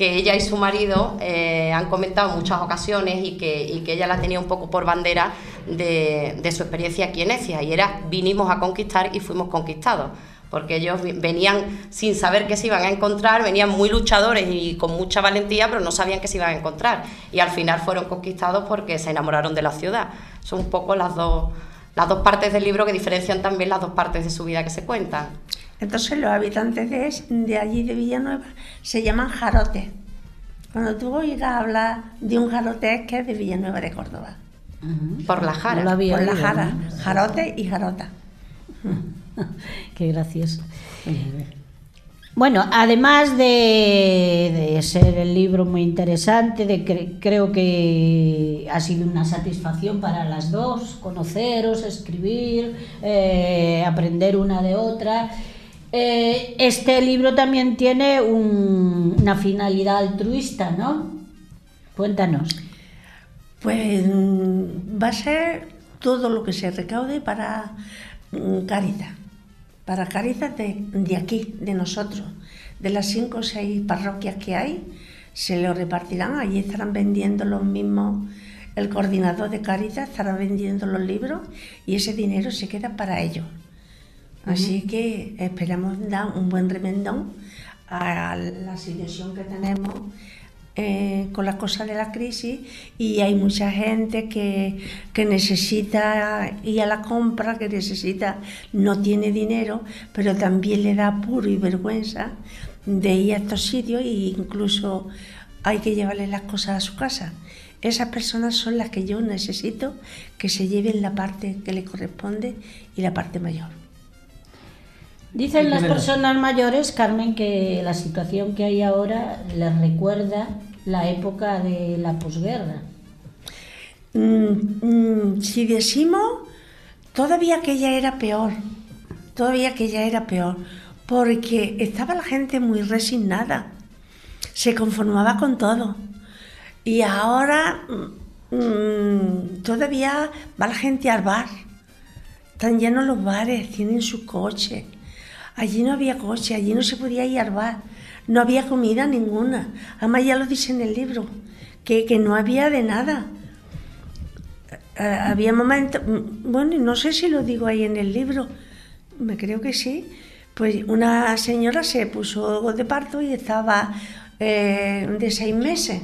que ella y su marido eh, han comentado en muchas ocasiones y que, ella la tenía un poco por bandera de, su experiencia aquí en Ecia, y era vinimos a conquistar y fuimos conquistados porque ellos venían sin saber qué se iban a encontrar, venían muy luchadores y con mucha valentía, pero no sabían qué se iban a encontrar. Y al final fueron conquistados porque se enamoraron de la ciudad. Son un poco las dos, las dos partes del libro que diferencian también las dos partes de su vida que se cuentan. Entonces los habitantes de, allí de Villanueva se llaman jarotes. Cuando tú oigas hablar de un jarote es que es de Villanueva de Córdoba. Por la No jara. lo había Por la jara, ¿no? jarote y jarota. Qué gracioso. Bueno, además de, de ser el libro muy interesante, de cre- creo que ha sido una satisfacción para las dos, conoceros, escribir, eh, aprender una de otra. Eh, este libro también tiene un- una finalidad altruista, ¿no? Cuéntanos. Pues mm, va a ser todo lo que se recaude para mm, Cáritas, para Cáritas de, aquí, de nosotros, de las cinco o seis parroquias que hay, se lo repartirán, allí estarán vendiendo los mismos, el coordinador de Cáritas estará vendiendo los libros y ese dinero se queda para ellos. Así que esperamos dar un buen remendón a la situación que tenemos eh, con las cosas de la crisis y hay mucha gente que, que necesita ir a la compra, que necesita, no tiene dinero, pero también le da apuro y vergüenza de ir a estos sitios e incluso hay que llevarle las cosas a su casa. Esas personas son las que yo necesito que se lleven la parte que le corresponde y la parte mayor. Dicen las personas mayores, Carmen, que la situación que hay ahora les recuerda la época de la posguerra. Mm, mm, si decimos, todavía aquella era peor, todavía aquella era peor, porque estaba la gente muy resignada, se conformaba con todo. Y ahora mm, todavía va la gente al bar, están llenos los bares, tienen su coche. Allí no había coche, allí no se podía ir no había comida ninguna. Además ya lo dice en el libro, que, que no había de nada. Eh, había momentos, mm, bueno, no sé si lo digo ahí en el libro, me creo que sí, pues una señora se puso de parto y estaba eh, de seis meses.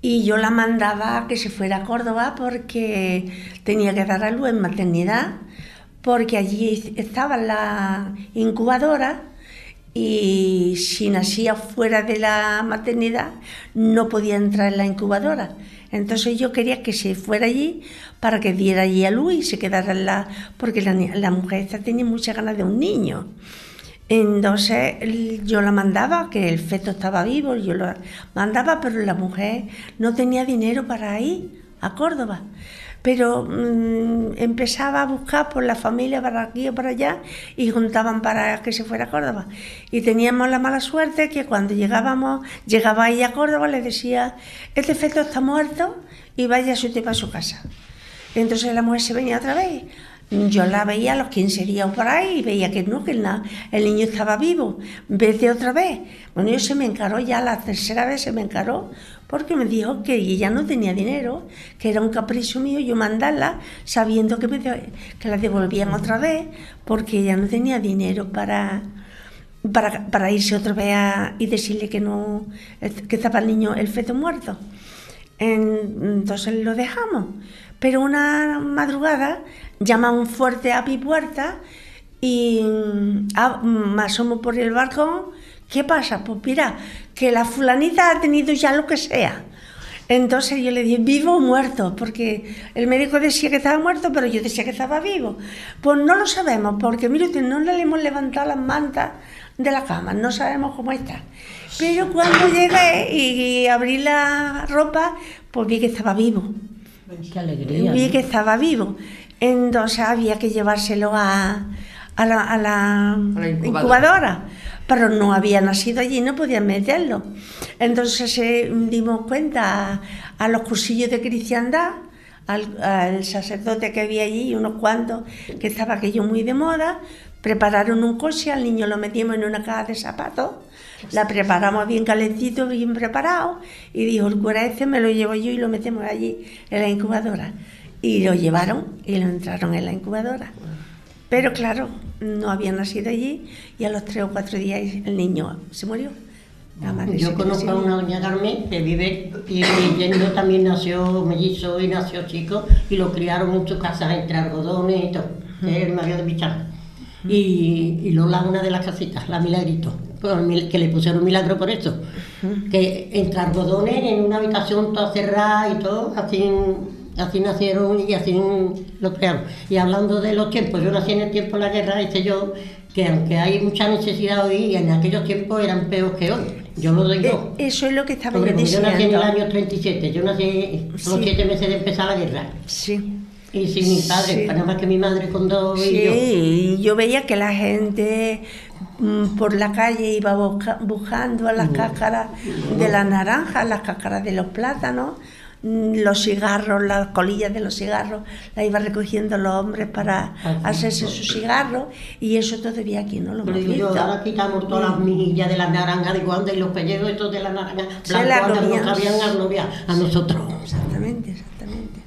Y yo la mandaba a que se fuera a Córdoba porque tenía que dar a luz en maternidad, porque allí estaba la incubadora y si nacía fuera de la maternidad no podía entrar en la incubadora. Entonces yo quería que se fuera allí para que diera allí a luz y se quedara en la... porque la, la mujer esta tenía muchas ganas de un niño. Entonces yo la mandaba, que el feto estaba vivo, yo lo mandaba, pero la mujer no tenía dinero para ir a Córdoba. Pero mm, empezaba a buscar por la familia para aquí o para allá y juntaban para que se fuera a Córdoba. Y teníamos la mala suerte que cuando llegábamos, llegaba ahí a Córdoba, le decía, este feto está muerto y vaya usted para su casa. Entonces la mujer se venía otra vez. Yo la veía a los 15 días por ahí y veía que no, que el, niño estaba vivo. Vete otra vez. Bueno, yo se me encaró ya la tercera vez, se me encaró porque me dijo que ella no tenía dinero, que era un capricho mío yo mandarla sabiendo que, me que la devolvían otra vez porque ella no tenía dinero para, para, para irse otra vez a- y decirle que no que estaba el niño, el feto muerto. En- entonces lo dejamos. Pero una madrugada llama un fuerte a mi puerta y mm, ah, me asomo por el balcón. ¿Qué pasa? Pues mira, que la fulanita ha tenido ya lo que sea. Entonces yo le dije, vivo o muerto, porque el médico decía que estaba muerto, pero yo decía que estaba vivo. Pues no lo sabemos, porque mire usted, no le hemos levantado las mantas de la cama, no sabemos cómo está. Pero cuando llegué y abrí la ropa, pues vi que estaba vivo. Qué alegría. Vi ¿no? que estaba vivo. Entonces había que llevárselo a, a la, a la la incubadora. incubadora. Pero no había nacido allí, no podían meterlo. Entonces eh, dimos cuenta a, los cursillos de cristiandad, al, al sacerdote que había allí y unos cuantos, que estaba aquello muy de moda, prepararon un coche, al niño lo metimos en una caja de zapatos, la preparamos bien calentito, bien preparado, y dijo, el cura este me lo llevo yo y lo metemos allí en la incubadora. Y lo llevaron y lo entraron en la incubadora. Pero claro, no había nacido allí y a los tres o cuatro días el niño se murió. Yo conozco a una doña Carmen que vive y mi yerno también nació mellizo y nació chico y lo criaron en su casa entre algodones y todo, es el marido de Pichar. Y, y Lola, una de las casitas, la Milagrito, que le pusieron milagro por eso, que entre algodones en una habitación toda cerrada y todo, así, así nacieron y así lo crearon. Y hablando de los tiempos, yo nací en el tiempo de la guerra, dice yo, que aunque hay mucha necesidad hoy, en aquellos tiempos eran peores que hoy. Yo lo digo. Eh, Eso es lo que estaba Hombre, yo nací en el diciendo. año 37, yo nací a los Sí. siete meses de empezar la guerra. Sí. Y sin mi padre, Sí. nada más que mi madre con dos y yo. Sí, yo veía que la gente mm, por la calle iba busca- buscando las cáscaras de las naranjas, las cáscaras de los plátanos, mm, los cigarros, las colillas de los cigarros, las iba recogiendo los hombres para Ah, hacerse sus cigarros y eso todavía aquí no lo Pero hemos yo, visto. ahora quitamos todas las mejillas de las naranjas de Guanda y los pellejos estos de las naranjas comían. nos sabían a gloria a nosotros. Exactamente, exactamente.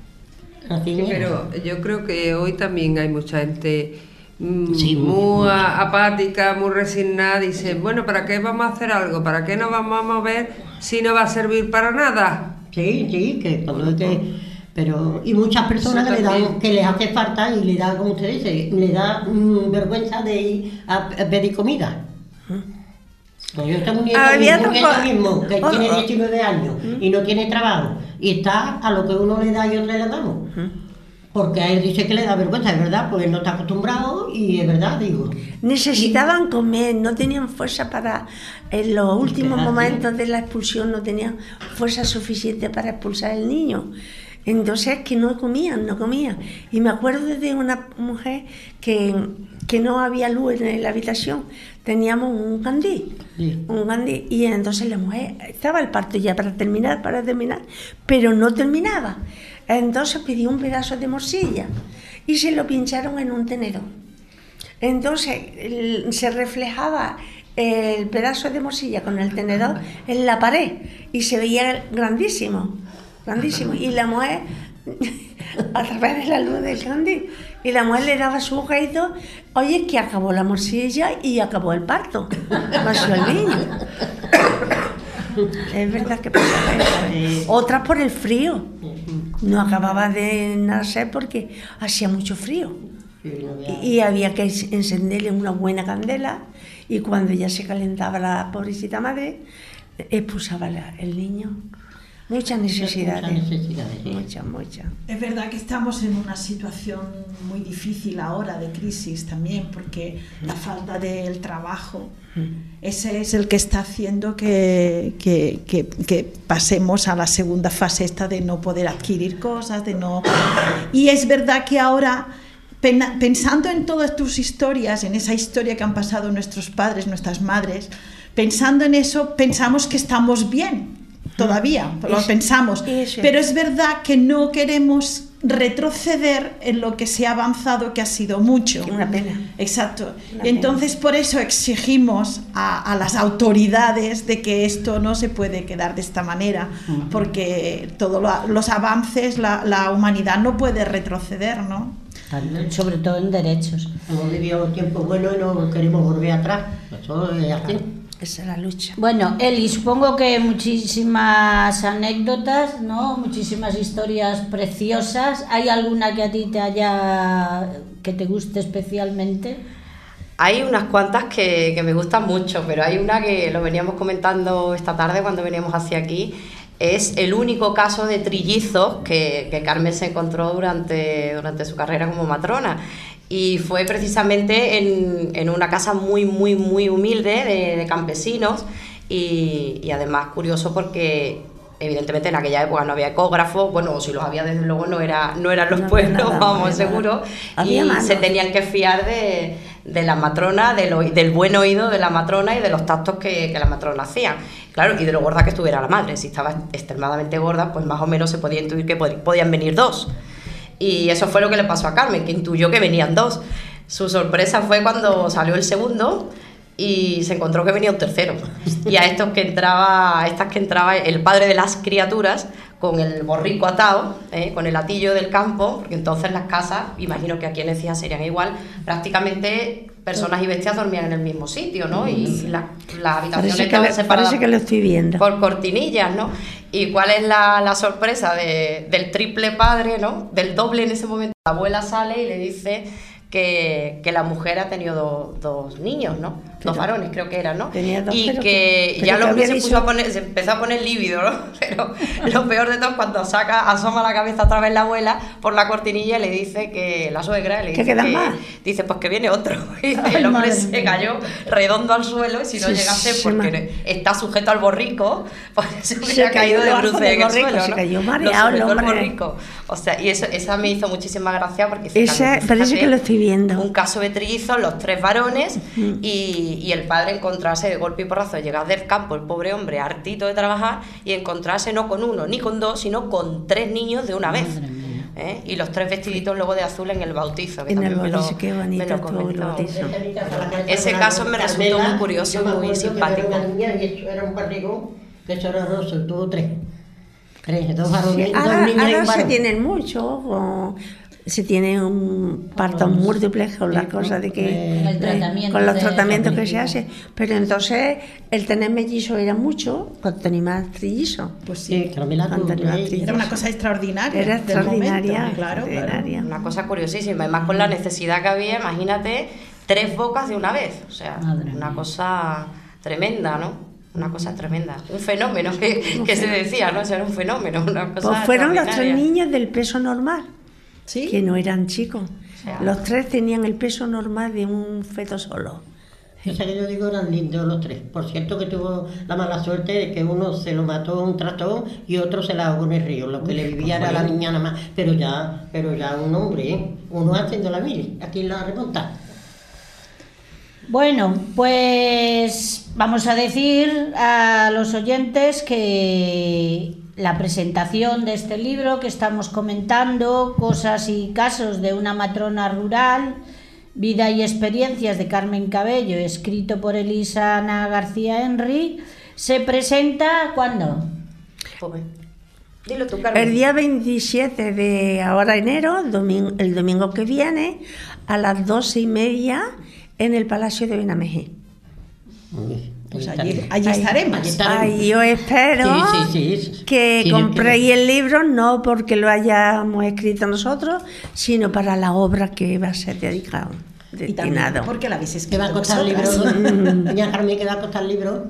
Así Sí, es. pero yo creo que hoy también hay mucha gente mm, Sí, muy- apática, muy resignada. Dice, bueno, ¿para qué vamos a hacer algo? ¿Para qué nos vamos a mover si no va a servir para nada? Sí, sí, que cuando es que... Pero, y muchas personas que, le dan, que les hace falta y le da, como usted dice, le da mm, vergüenza de ir a, a pedir comida. Pues yo tengo un nieto, mismo, otro nieto co- mismo que oh, tiene oh. 19 años y no tiene trabajo y está a lo que uno le da y otro le damos. Porque a él dice que le da vergüenza, es verdad, porque no está acostumbrado y es verdad, digo. Necesitaban comer, no tenían fuerza para, en los últimos momentos de la expulsión, no tenían fuerza suficiente para expulsar al niño. Entonces que no comían, no comían. Y me acuerdo de una mujer que, que no había luz en la habitación, teníamos un candil, Sí. un candil, y entonces la mujer estaba el parto ya para terminar, para terminar, pero no terminaba. Entonces pidió un pedazo de morcilla y se lo pincharon en un tenedor. Entonces se reflejaba el pedazo de morcilla con el tenedor en la pared y se veía grandísimo, grandísimo. Y la mujer, a través de la luz del candil, y la mujer le daba su bocadito, oye, que acabó la morcilla y acabó el parto, nació el niño. Es verdad que pasaba eso. Otra por el frío. No acababa de nacer porque hacía mucho frío. Y, y había que encenderle una buena candela y cuando ya se calentaba la pobrecita madre, expulsaba el niño. Muchas necesidades. Muchas necesidades, sí. Muchas, muchas. Es verdad que estamos en una situación muy difícil ahora de crisis también, porque la falta del trabajo, ese es el que está haciendo que, que- que- que pasemos a la segunda fase esta de no poder adquirir cosas, de no... Y es verdad que ahora, pensando en todas tus historias, en esa historia que han pasado nuestros padres, nuestras madres, pensando en eso, pensamos que estamos bien. Todavía, lo Eso- pensamos. Pero es verdad que no queremos retroceder en lo que se ha avanzado, que ha sido mucho. Una pena. Exacto. Una Y entonces por eso exigimos a, a las autoridades de que esto no se puede quedar de esta manera, porque todos los avances, la, la humanidad no puede retroceder, ¿no? Sobre todo en derechos. Hemos vivido tiempos buenos y no queremos volver atrás. Eso es así. Esa es la lucha. Bueno, Eli, supongo que muchísimas anécdotas, ¿no? Muchísimas historias preciosas. ¿Hay alguna que a ti te haya que te guste especialmente? Hay unas cuantas que, que me gustan mucho, pero hay una que lo veníamos comentando esta tarde cuando veníamos hacia aquí. Es el único caso de trillizos que, que Carmen se encontró durante, durante su carrera como matrona. Y fue precisamente en, en una casa muy, muy, muy humilde de, de campesinos. Y, y además curioso porque evidentemente en aquella época no había ecógrafos, bueno, o si los había desde luego no, era, no eran los No pueblos, nada, vamos, seguro. Y manos. se tenían que fiar de, de la matrona, del, oí- del buen oído de la matrona y de los tactos que, que la matrona hacía. Claro, y de lo gorda que estuviera la madre. Si estaba extremadamente gorda, pues más o menos se podía intuir que pod- podían venir dos. Y eso fue lo que le pasó a Carmen, que intuyó que venían dos. Su sorpresa fue cuando salió el segundo y se encontró que venía un tercero. Y a estos que entraba, a estas que entraba el padre de las criaturas con el borrico atado, ¿eh? con el atillo del campo, porque entonces las casas, imagino que aquí en Ecija serían igual, prácticamente personas y bestias dormían en el mismo sitio, ¿no? Y la- las habitaciones Parece que, estaban le- separadas parece que lo estoy viendo. por cortinillas, ¿no? ¿Y cuál es la, la sorpresa de- del triple padre, ¿no? Del doble en ese momento. La abuela sale y le dice que, que la mujer ha tenido do- dos niños, ¿no? dos varones creo que eran, ¿no? Tenía dos, y pero que que- pero ya que lo que se, puso a poner, se empezó a poner lívido, ¿no? Pero lo peor de todo es cuando saca, asoma la cabeza otra vez la abuela por la cortinilla y le dice que la suegra le Que dice quedan más. dice pues que viene otro. Y Ay, el hombre se mía. cayó redondo al suelo y si no Sí, llegase sí, porque está sujeto al borrico, pues se hubiera cayó caído de bruces en el borrico, suelo, se ¿no? cayó Lo mareado el borrico. O sea, y eso, esa me hizo muchísima gracia porque fíjate, parece que lo estoy un caso de trillizos, los tres varones y, y el padre encontrarse de golpe y porrazo, llegar del campo, el pobre hombre hartito de trabajar y encontrarse no con uno ni con dos, sino con tres niños de una vez. ¿eh? Y los tres vestiditos luego de azul en el bautizo. que En el también me lo- bautizo, qué me bonito lo el bautizo. Ese caso me resultó muy curioso y muy simpático. Era una niña y eso era un barrigón, que eso era roso, y tuvo tres. Tres, dos varones, dos Ahora, niñas y ahora un se tienen mucho, o se tiene un parto múltiples con las cosas de que Con el tratamiento con los tratamientos que se hacen. Pero entonces el tener mellizos era mucho cuando tenía más trillizos. Pues sí. Cuando tenía tres. trillizos. Era una cosa extraordinaria. Era extraordinaria, momento, Claro, extraordinaria. Una cosa curiosísima, además con la necesidad que había, imagínate, tres bocas de una vez. O sea, Madre una mía. cosa tremenda, ¿no? Una cosa tremenda. Un fenómeno que, que se decía, ¿no? Eso era un fenómeno, una cosa Pues fueron los tres niños del peso normal, Sí. que no eran chicos. sea. Los tres tenían el peso normal de un feto solo. Esa que yo digo eran lindos los tres. Por cierto que tuvo la mala suerte de que uno se lo mató un tractor y otro se la ahogó en el río. Lo que le vivía era la niña nada más. Pero ya, pero ya un hombre, ¿eh? uno haciendo la mil, aquí la remonta. Bueno, pues vamos a decir a los oyentes que la presentación de este libro que estamos comentando, Cosas y casos de una matrona rural, Vida y experiencias de Carmen Cabello, escrito por Elisa Ana García Henry, se presenta ¿cuándo? Joder. Dilo tú, Carmen. El día 27 de ahora enero, domin- el domingo que viene, a las doce y media, en el Palacio de Benamejí. Pues allí, allí estaremos. Allí estaremos. Ay, yo espero Sí, sí, sí. que Sí, compréis el libro, no porque lo hayamos escrito nosotros, sino para la obra que va a ser dedicado, Y también porque la habéis ¿Qué va a escrito costar el libro? Doña Carmen, ¿qué va a costar el libro?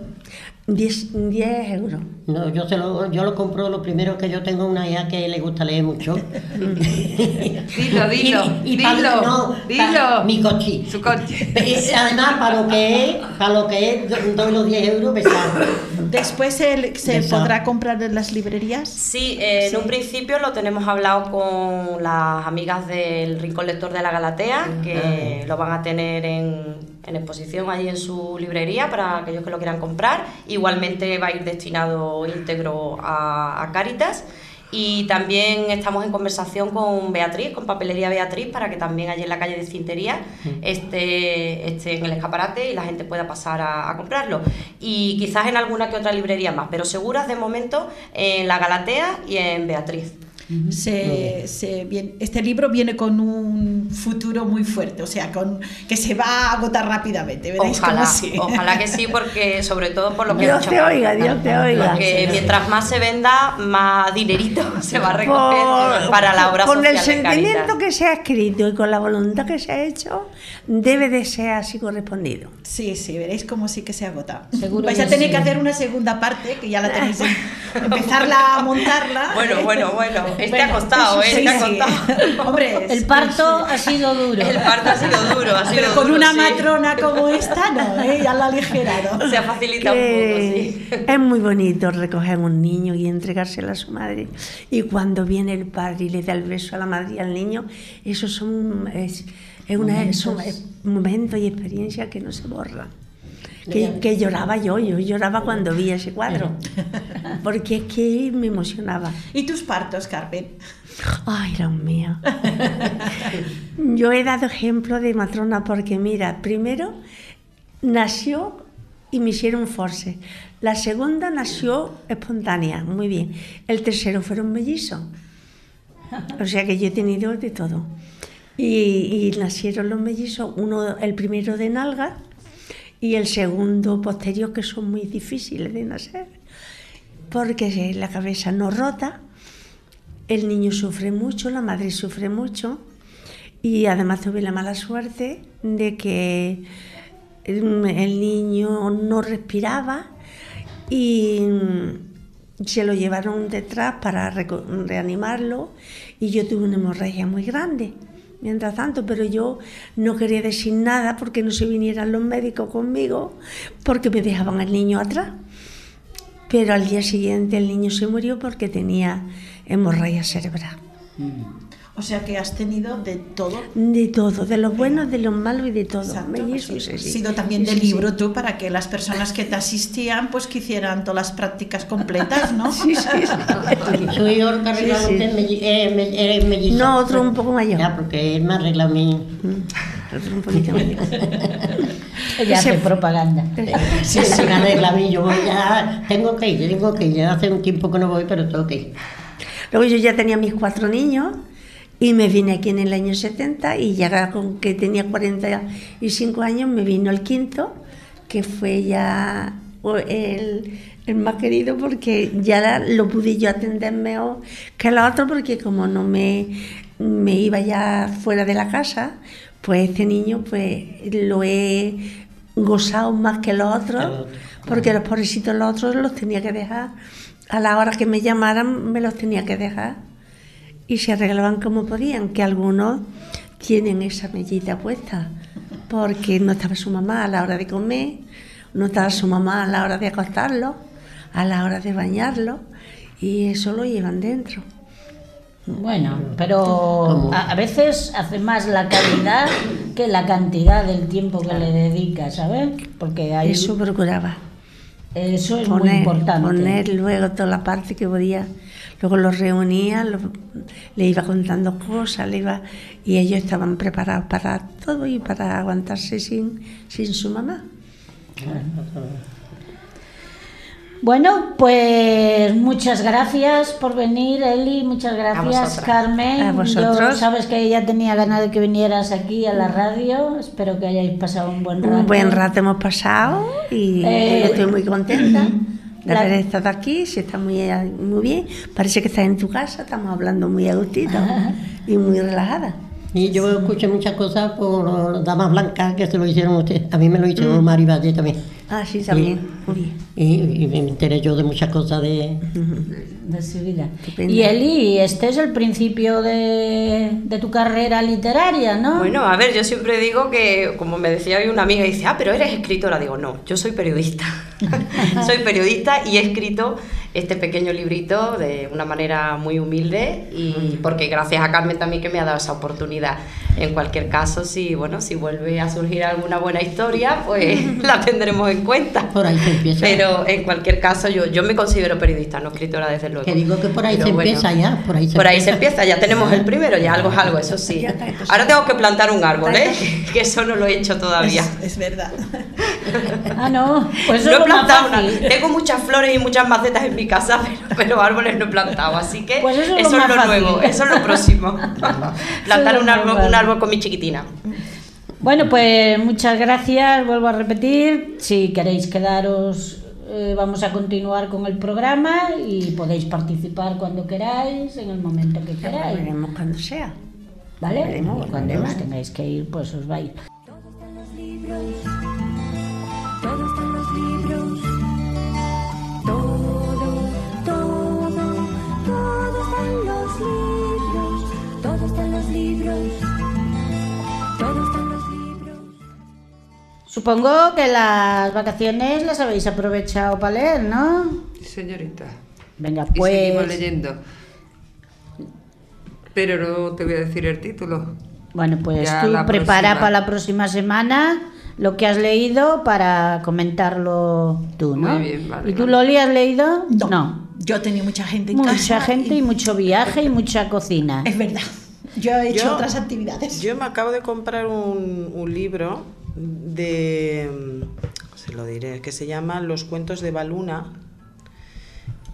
10 10 euros. No, yo, se lo, yo lo compro, lo primero que yo tengo una hija que le gusta leer mucho. Dilo, dilo, Y- dilo, no, dilo. mi coche. Su coche. Eh, Además, para lo que es, para lo que es, doy los 10 euros pesado. Después se, podrá comprar en las librerías. Sí, eh, en un principio lo tenemos hablado con las amigas del Rincón Lector de la Galatea, que lo van a tener en, en exposición allí en su librería para aquellos que lo quieran comprar. Igualmente va a ir destinado íntegro a, a Cáritas. Y también estamos en conversación con Beatriz, con Papelería Beatriz, para que también allí en la calle de Cintería esté, esté en el escaparate y la gente pueda pasar a, a comprarlo. Y quizás en alguna que otra librería más, pero seguras de momento en la Galatea y en Beatriz. Se, se viene- este libro viene con un futuro muy fuerte, o sea, con que se va a agotar rápidamente. ¿Veréis Ojalá, sí? ojalá que sí, porque sobre todo por lo que Dios ha dicho te oiga, Dios te oiga. Porque mientras más se venda, más dinerito se va a recoger Por- para la obra con social el sentimiento que se ha escrito y con la voluntad que se ha hecho, debe de ser así correspondido. Sí, sí, veréis cómo sí que se agota. Seguro Vais a tener sí. que hacer una segunda parte, que ya la tenéis, en- empezarla a montarla. Bueno, bueno, bueno, este Bueno, ha costado, ¿eh? sí, Este ha sí. costado. Hombre, El parto ha sido duro. El parto ha sido duro, ha sido pero con duro, una sí. matrona como esta, no, ¿eh? ya la aligerado. Se ha facilitado un poco, sí. es muy bonito recoger un niño y entregárselo a su madre. Y cuando viene el padre y le da el beso a la madre y al niño, esos son, es, es una, son es momentos y experiencias que no se borran. Que, que lloraba yo, yo lloraba cuando vi ese cuadro, porque es que me emocionaba. ¿Y tus partos, Carmen? Ay, Dios mío. Yo he dado ejemplo de matrona porque, mira, primero nació y me hicieron force. La segunda nació espontánea, muy bien. El tercero fueron mellizos. O sea que yo he tenido de todo. Y, y nacieron los mellizos, uno, el primero de nalga y el segundo posterior, que son muy difíciles de nacer, porque la cabeza no rota, el niño sufre mucho, la madre sufre mucho, y además tuve la mala suerte de que el el niño no respiraba y mm, se lo llevaron detrás para reanimarlo y yo tuve una hemorragia muy grande. Mientras tanto, pero yo no quería decir nada porque no se vinieran los médicos conmigo, porque me dejaban al niño atrás. Pero al día siguiente el niño se murió porque tenía hemorragia cerebral. O sea que has tenido de todo. De todo, de los buenos, de los malos y de todo. Exacto, Mellizos, porque sí, has sí. sido también Sí, de sí, libro sí. tú para que las personas que te asistían pues que hicieran todas las prácticas completas, ¿no? Sí, sí, sí. Soy Orca Sí, sí. eh, eh, mellizo. No, otro un poco mayor. Ya, porque él me arregla a mí. Otro un poquito mayor. Ella hace propaganda. Sí, sí, me arregla a mí. Yo voy ya, tengo que ir, tengo que ir. Ya hace un tiempo que no voy, pero tengo que ir. Luego yo ya tenía mis cuatro niños y me vine aquí en el año 70 y ya con que tenía 45 años me vino el quinto, que fue ya el, el más querido porque ya la- lo pude yo atender mejor que el otro porque como no me, me iba ya fuera de la casa, pues este niño pues lo he gozado más que los otros porque los pobrecitos los otros los tenía que dejar. A la hora que me llamaran me los tenía que dejar y se arreglaban como podían, que algunos tienen esa mellita puesta, porque no estaba su mamá a la hora de comer, no estaba su mamá a la hora de acostarlo, a la hora de bañarlo, y eso lo llevan dentro. Bueno, pero a, a veces hace más la calidad que la cantidad del tiempo que le dedica, ¿sabes? Porque hay, Eso procuraba. eso es muy importante. poner luego toda la parte que podía. Luego los reunía, lo- le iba contando cosas, le iba, y ellos estaban preparados para todo y para aguantarse sin, sin su mamá. Bueno, pues muchas gracias por venir, Eli. Muchas gracias. Carmen. A vosotros. Yo, sabes que ya tenía ganas de que vinieras aquí a la radio. Espero que hayáis pasado un buen rato. Un buen rato hemos pasado y Eh, estoy muy contenta de la- haber estado aquí, se está muy, muy bien. Parece que estás en tu casa, estamos hablando muy a gustito y muy relajada. Y yo escuché muchas cosas por Damas Blancas que se lo hicieron ustedes. A mí me lo hicieron Mari Valle también. Ah, sí, también. Bien. Y, y me enteré yo de muchas cosas de... de su vida. Estupendo. Y Eli, este es el principio de, de tu carrera literaria, ¿no? Bueno, a ver, yo siempre digo que, como me decía hoy una amiga, dice, ah, pero eres escritora. Digo, no, yo soy periodista. soy periodista y he escrito este pequeño librito de una manera muy humilde y porque gracias a Carmen también que me ha dado esa oportunidad. En cualquier caso, si, bueno, si vuelve a surgir alguna buena historia, pues la tendremos en cuenta. Por ahí se empieza. Pero en cualquier caso, yo, yo me considero periodista, no escritora, desde luego. Que digo que por ahí Pero se bueno, empieza ya, por ahí se por ahí se empieza. ya tenemos el primero, ya algo es algo, eso sí. Ahora tengo que plantar un árbol, ¿eh? Que eso no lo he hecho todavía. Es, es verdad. Ah, no, pues eso no he plantado una- fácil. Tengo muchas flores y muchas macetas en mi casa, pero, pero árboles no he plantado, así que Pues eso es lo eso es lo nuevo, eso es lo próximo. Plantar un árbol, un árbol con mi chiquitina. Bueno, pues muchas gracias, vuelvo a repetir. Si queréis quedaros, eh, vamos a continuar con el programa y podéis participar cuando queráis, en el momento que queráis. Veremos cuando sea. ¿Vale? Veremos, Cuando veremos. os tengáis que ir, pues os vais. Todo está en los libros. Supongo que las vacaciones las habéis aprovechado para leer, ¿no? Señorita. Venga, Y seguimos pues. leyendo. Pero no te voy a decir el título. Bueno, pues Ya tú la prepara próxima. para la próxima semana lo que has leído para comentarlo tú, ¿no? Muy bien, vale, ¿Y tú. Loli, has leído? No. Yo tenía mucha gente en Mucha casa. gente y mucho viaje y mucha cocina. Es verdad. Yo he hecho Yo- otras actividades. Yo me acabo de comprar un, un libro de. Se lo diré, que se llama Los cuentos de Baluna.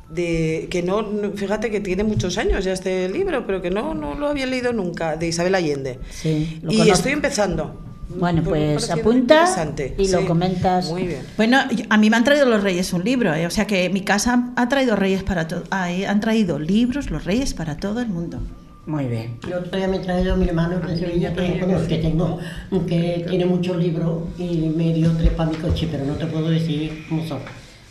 De, que no, no- fíjate que tiene muchos años ya este libro, pero que no, no lo había leído nunca, de Isabel Allende. Sí, lo y conozco. estoy empezando. Bueno, Pues apunta y lo sí. comentas. Muy bien. Bueno, a mí me han traído los Reyes un libro, ¿eh? o sea que mi casa ha traído Reyes para todo, han traído libros los Reyes para todo el mundo. Muy bien. Yo día me he traído a mi hermano Sevilla, que, bueno, que tengo, que tiene muchos libros y me dio tres para mi coche, pero no te puedo decir cómo son.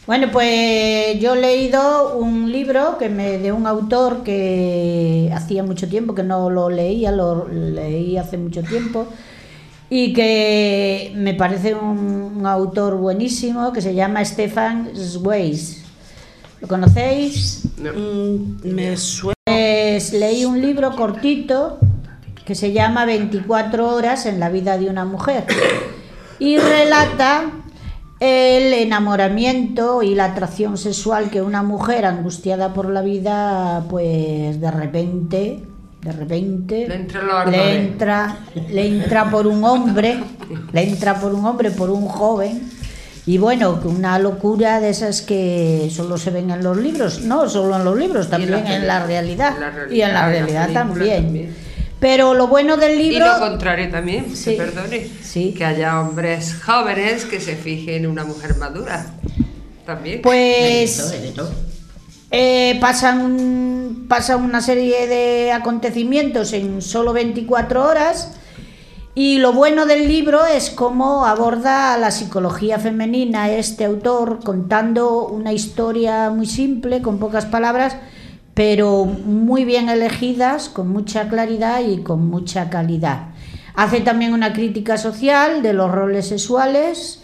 Bueno, pues yo he leído un libro que me de un autor que hacía mucho tiempo que no lo leía, lo leí hace mucho tiempo y que me parece un, un autor buenísimo que se llama Stefan Zweig. ¿Lo conocéis? Mm, me suena. Pues leí un libro cortito que se llama 24 horas en la vida de una mujer y relata el enamoramiento y la atracción sexual que una mujer angustiada por la vida pues de repente de repente Le entra le entra por un hombre le entra por un hombre por un joven y bueno, una locura de esas que solo se ven en los libros, no solo en los libros, también en la realidad. en la realidad, y en la en la realidad también. también. Pero lo bueno del Y libro... lo contrario también, Sí. se perdone. Sí. Que haya hombres jóvenes que se fijen en una mujer madura. También. Pues eh, pasan, pasan una serie de acontecimientos en solo 24 horas y lo bueno del libro es cómo aborda la psicología femenina este autor contando una historia muy simple, con pocas palabras, pero muy bien elegidas, con mucha claridad y con mucha calidad. Hace también una crítica social de los roles sexuales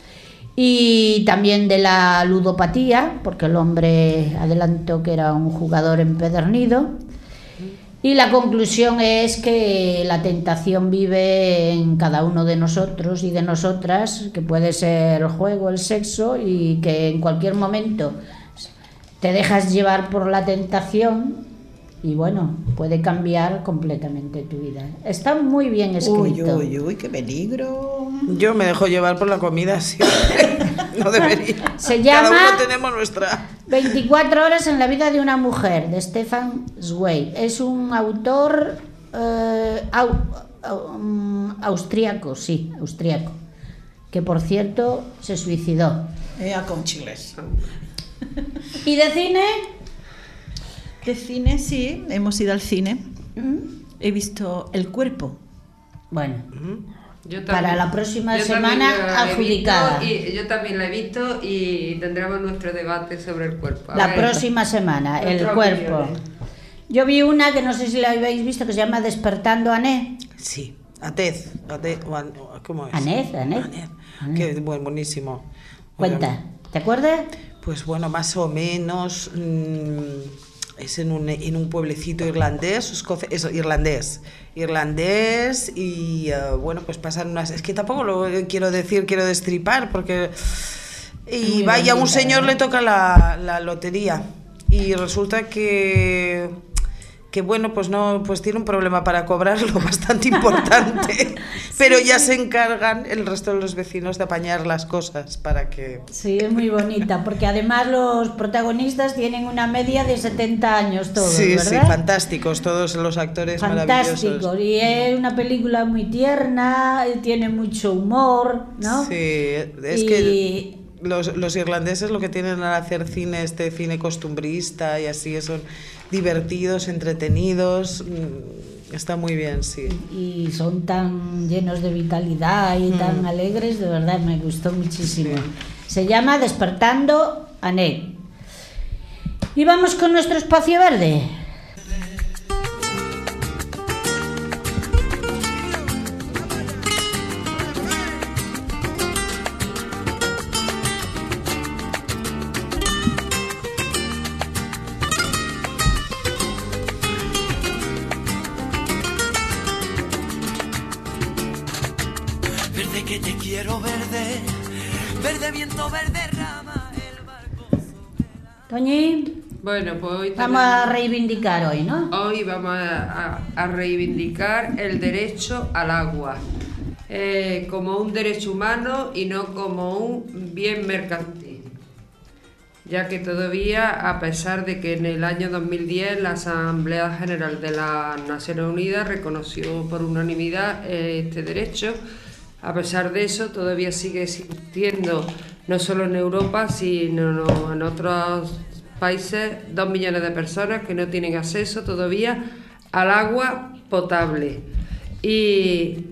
y también de la ludopatía, porque el hombre adelantó que era un jugador empedernido. Y la conclusión es que la tentación vive en cada uno de nosotros y de nosotras, que puede ser el juego, el sexo, y que en cualquier momento te dejas llevar por la tentación y bueno, puede cambiar completamente tu vida. Está muy bien escrito. Uy, uy, uy, qué peligro. Yo me dejo llevar por la comida, sí. no debería. Se Cada llama- uno tenemos nuestra. 24 horas en la vida de una mujer, de Stefan Zweig. Es un autor eh, au- mm, austriaco, sí, austriaco, que por cierto se suicidó. Ea con chiles. ¿Y de cine? De cine, sí, hemos ido al cine. He visto El Cuerpo. Bueno, Yo para la próxima yo semana, adjudicada. Y yo también la he visto y tendremos nuestro debate sobre el cuerpo. A la ver. próxima semana, el cuerpo. opiniones. Yo vi una que no sé si la habéis visto que se llama Despertando a Ané. Sí, Atez. Atez ¿Cómo es? Anet. Qué buen, buenísimo. Cuenta, ¿te acuerdas? Pues bueno, más o menos mm, es en un, en un pueblecito irlandés, escoce- es irlandés, irlandés y eh, bueno, pues pasan unas... Es que tampoco lo quiero decir, quiero destripar porque... Y Muy vaya, a un señor ¿eh? le toca la, la lotería y resulta que que bueno, pues no, pues tiene un problema para cobrarlo bastante importante, pero ya se encargan el resto de los vecinos de apañar las cosas para que Sí, es muy bonita, porque además los protagonistas tienen una media de 70 años todos, Sí, sí, ¿verdad? fantásticos, todos los actores maravillosos. Fantástico, y es una película muy tierna, tiene mucho humor, ¿no? Sí, es Y- que los, los irlandeses lo que tienen al hacer cine, este cine costumbrista y así, son divertidos, entretenidos, mm, está muy bien, sí. y son tan llenos de vitalidad y tan alegres, de verdad me gustó muchísimo. Se llama Despertando a Ned. Y vamos con nuestro espacio. Verde Bueno, pues hoy vamos a reivindicar hoy, ¿no? Hoy vamos a, a- a reivindicar el derecho al agua. eh, como un derecho humano y no como un bien mercantil. Ya que todavía, a pesar de que en el año 2010 la Asamblea General de las Naciones Unidas reconoció por unanimidad eh, este derecho, a pesar de eso todavía sigue existiendo, no solo en Europa, sino en otros países, dos millones de personas que no tienen acceso todavía al agua potable. Y,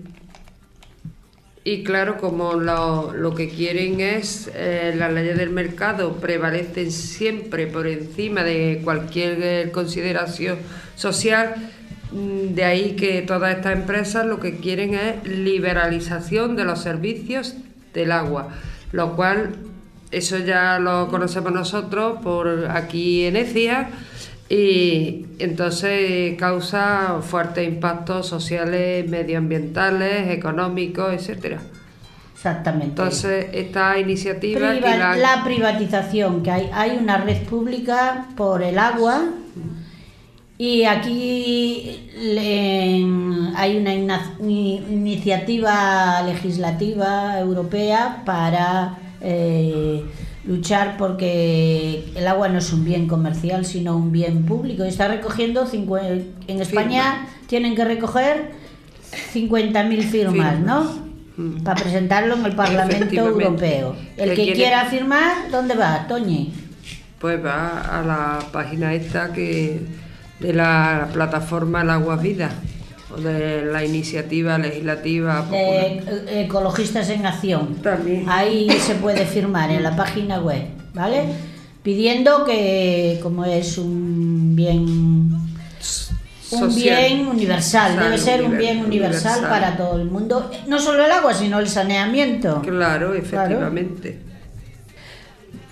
y claro, como lo, lo que quieren es eh, las leyes del mercado prevalecen siempre por encima de cualquier eh, consideración social, mm, de ahí que todas estas empresas lo que quieren es liberalización de los servicios del agua, lo cual eso ya lo conocemos nosotros por aquí en ECIA y entonces causa fuertes impactos sociales, medioambientales, económicos, etcétera. Exactamente. Entonces, esta iniciativa Priva- la- la privatización, que hay, hay una red pública por el agua y aquí le- hay una iniciativa legislativa europea para eh, luchar porque el agua no es un bien comercial, sino un bien público. Y está recogiendo, cincue- en España tienen que recoger 50.000 firmas, ¿no? Para presentarlo en el Parlamento. Europeo. El Que quiera firmar, ¿dónde va, Toñi? pues va a la página esta que de la plataforma El Agua Vida de la iniciativa legislativa popular. de Ecologistas en Acción. También. Ahí se puede firmar en la página web, ¿vale? Pidiendo que, como es un bien, un Social. bien universal, debe ser un bien universal, universal. para todo el mundo, no solo el agua, sino el saneamiento. Claro, efectivamente.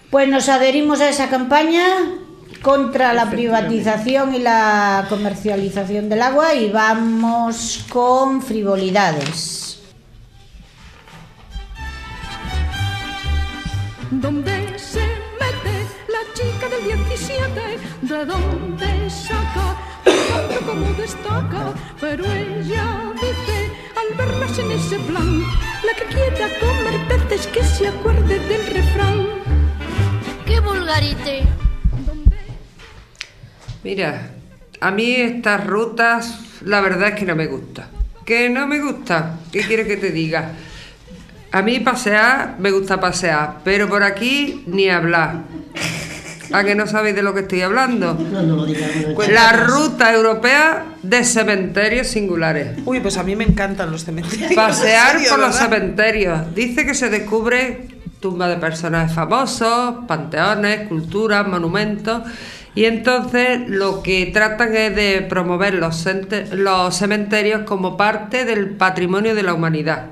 Pues nos adherimos a esa campaña contra la privatización y la comercialización del agua y vamos con frivolidades. ¿Dónde se mete la chica del 17? ¿De dónde saca otro como destaca? Pero ella dice, al verlas en ese plan, la que quiera comer peces que se acuerde del refrán. ¡Qué vulgarite! Mira, a mí estas rutas, la verdad es que no me gusta. Que no me gusta. ¿Qué quieres que te diga? A mí pasear, me gusta pasear, pero por aquí ni hablar. ¿A que no sabéis de lo que estoy hablando? No, no lo digas. no, Pues la ruta europea de cementerios singulares. Uy, pues a mí me encantan los cementerios. Pasear serio, por los cementerios. Dice que se descubre tumbas de personajes famosos, panteones, culturas, monumentos. Y entonces lo que tratan es de promover los, los cementerios como parte del patrimonio de la humanidad.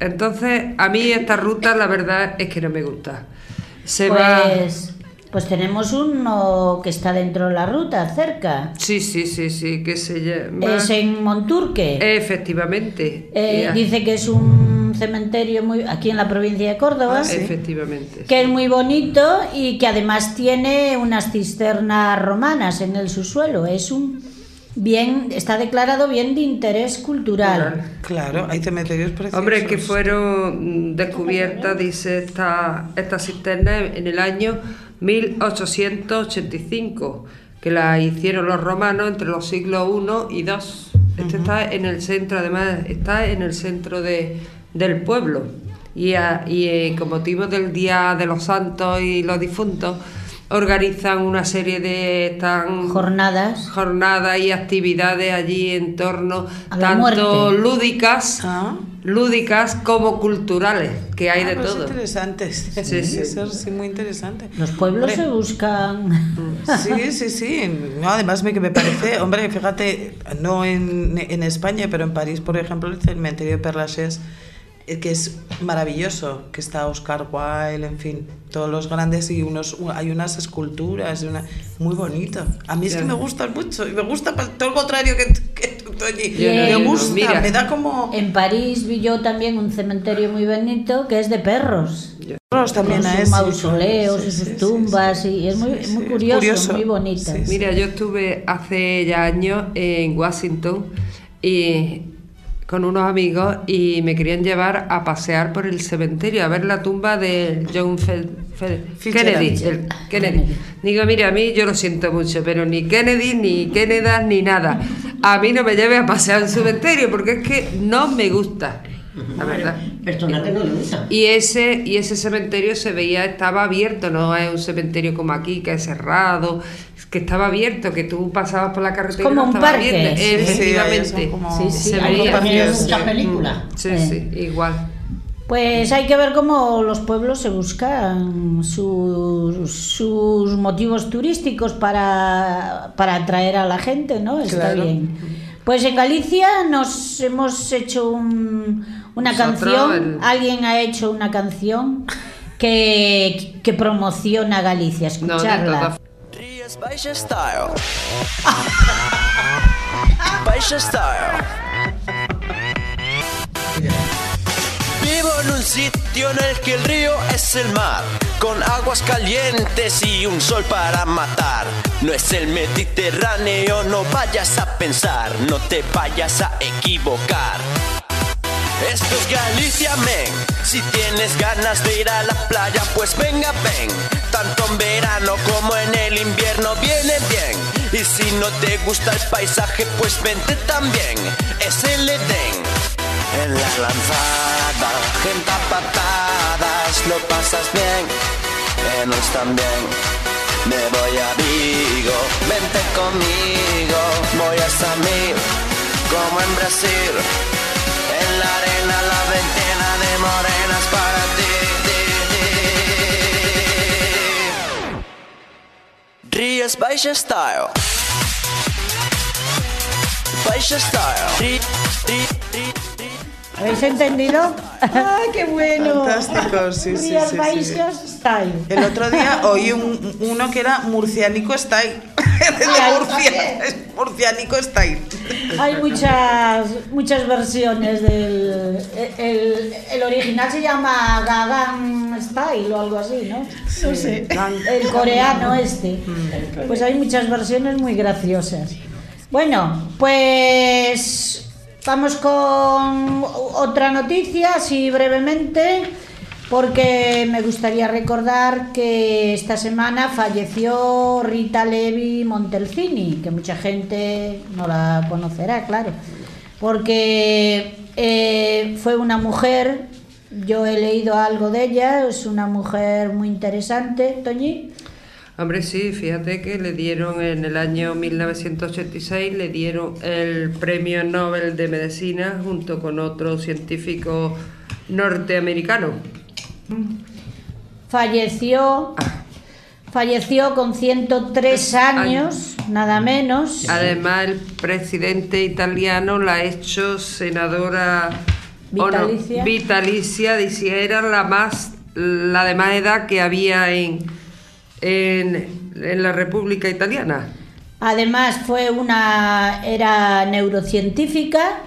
Entonces, a mí esta ruta la verdad es que no me gusta. Se va... Pues, pues tenemos uno que está dentro de la ruta, cerca. Sí, sí, sí, sí, que se llama... Es en Monturque. Efectivamente. Eh, dice que es un cementerio muy aquí en la provincia de Córdoba, Efectivamente. que es muy bonito y que además tiene unas cisternas romanas en el subsuelo. Es un bien, está declarado bien de interés cultural. Claro, hay cementerios preciosos. Hombre, que fueron descubiertas, dice esta, esta cisterna en el año 1885, que la hicieron los romanos entre los siglos I y II. Este está en el centro, además, está en el centro de, del pueblo. Y, a- y eh, con motivo del Día de los Santos y los Difuntos, organizan una serie de tan jornadas jornadas y actividades allí en torno A tanto muerte. lúdicas lúdicas como culturales que hay Ah, de pues todo interesante. Sí, Sí, sí. Eso sí, muy interesante. Los pueblos Hombre, se buscan. Sí, sí, sí. No, además me, que me parece, hombre, fíjate, no en, en España, pero en París, por ejemplo, el cementerio de Lachaise, eh, que es maravilloso, que está Oscar Wilde, en fin, todos los grandes y unos hay unas esculturas, una, muy bonito. A mí es que me gustan mucho y me gusta todo lo contrario que, que tú, Toñi. Bien. Me gusta, Mira. me da como En París vi yo también un cementerio muy bonito que es de perros. Perros también sus ese, mausoleos sí, y sus sí, sí, tumbas y es muy, muy curioso, Curioso. muy bonito. Mira, yo estuve hace ya años en Washington y con unos amigos y me querían llevar a pasear por el cementerio a ver la tumba de John Fe-. Kennedy, el Kennedy. Digo, mira, a mí yo lo siento mucho, pero ni Kennedy, ni Kennedy, ni nada. A mí no me lleve a pasear al cementerio porque es que no me gusta, la verdad. Personal que no le gusta. Y ese, y ese cementerio se veía, estaba abierto, no es un cementerio como aquí, que es cerrado, que estaba abierto, que tú pasabas por la carretera como un parque, abierto. sí. Efectivamente. Como- Sí, sí, se hay veía. también Sí. muchas películas. Sí, Eh. sí, igual. Pues hay que ver cómo los pueblos se buscan sus, sus motivos turísticos para, para atraer a la gente, ¿no? Está Claro. bien. Pues en Galicia nos hemos hecho un- una Nosotros, canción, el- alguien ha hecho una canción que, que promociona Galicia, escucharla. Baixa Style. Baixa Style. Vivo en un sitio en el que el río es el mar, con aguas calientes y un sol para matar. No es el Mediterráneo, no vayas a pensar, no te vayas a equivocar. Esto es Galicia, men. Si tienes ganas de ir a la playa, pues venga, ven. Tanto en verano como en el invierno viene bien. Y si no te gusta el paisaje, pues vente también. Es el Edén. En la lanzada, gente a patadas, lo pasas bien. Menos también. Me voy a Vigo, vente conmigo. Voy hasta mil, como en Brasil. Morenas para ti. Ríos Baixa Style. Baixa Style. Ri- ri- ri- ¿Habéis entendido? ¡Ah, qué bueno! Fantástico, sí, sí, sí, Style. El otro día oí un- uno que era murcianico style. De Murcia, es murcianico style. Hay muchas muchas versiones del el, el original se llama Gagan Style o algo así, ¿no? No sé. El coreano este. Pues hay muchas versiones muy graciosas. Bueno, pues vamos con otra noticia, así brevemente, porque me gustaría recordar que esta semana falleció Rita Levi Montelcini, que mucha gente no la conocerá, claro, porque eh, fue una mujer, yo he leído algo de ella, es una mujer muy interesante, Toñi. Hombre, sí, fíjate que le dieron en el año 1986, le dieron el Premio Nobel de Medicina junto con otro científico norteamericano. Falleció, falleció con 103 años, nada menos. Además, el presidente italiano la ha hecho senadora no, Vitalicia. vitalicia, decía, era la más la de más edad que había en, en, en la República Italiana. Además fue una era neurocientífica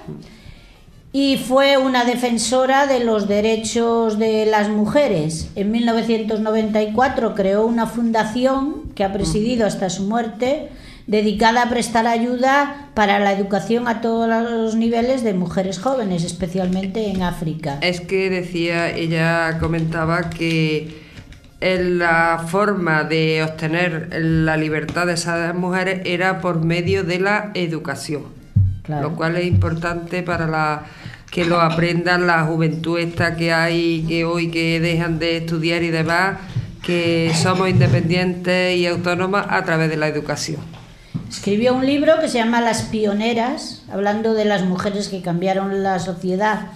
y fue una defensora de los derechos de las mujeres. En 1994 creó una fundación que ha presidido hasta su muerte dedicada a prestar ayuda para la educación a todos los niveles de mujeres jóvenes, especialmente en África. Es que decía, ella comentaba que la forma de obtener la libertad de esas mujeres era por medio de la educación, Claro. lo cual es importante para la que lo aprendan la juventud esta que hay que hoy que dejan de estudiar y demás, que somos independientes y autónomas a través de la educación. Escribió un libro que se llama Las Pioneras, hablando de las mujeres que cambiaron la sociedad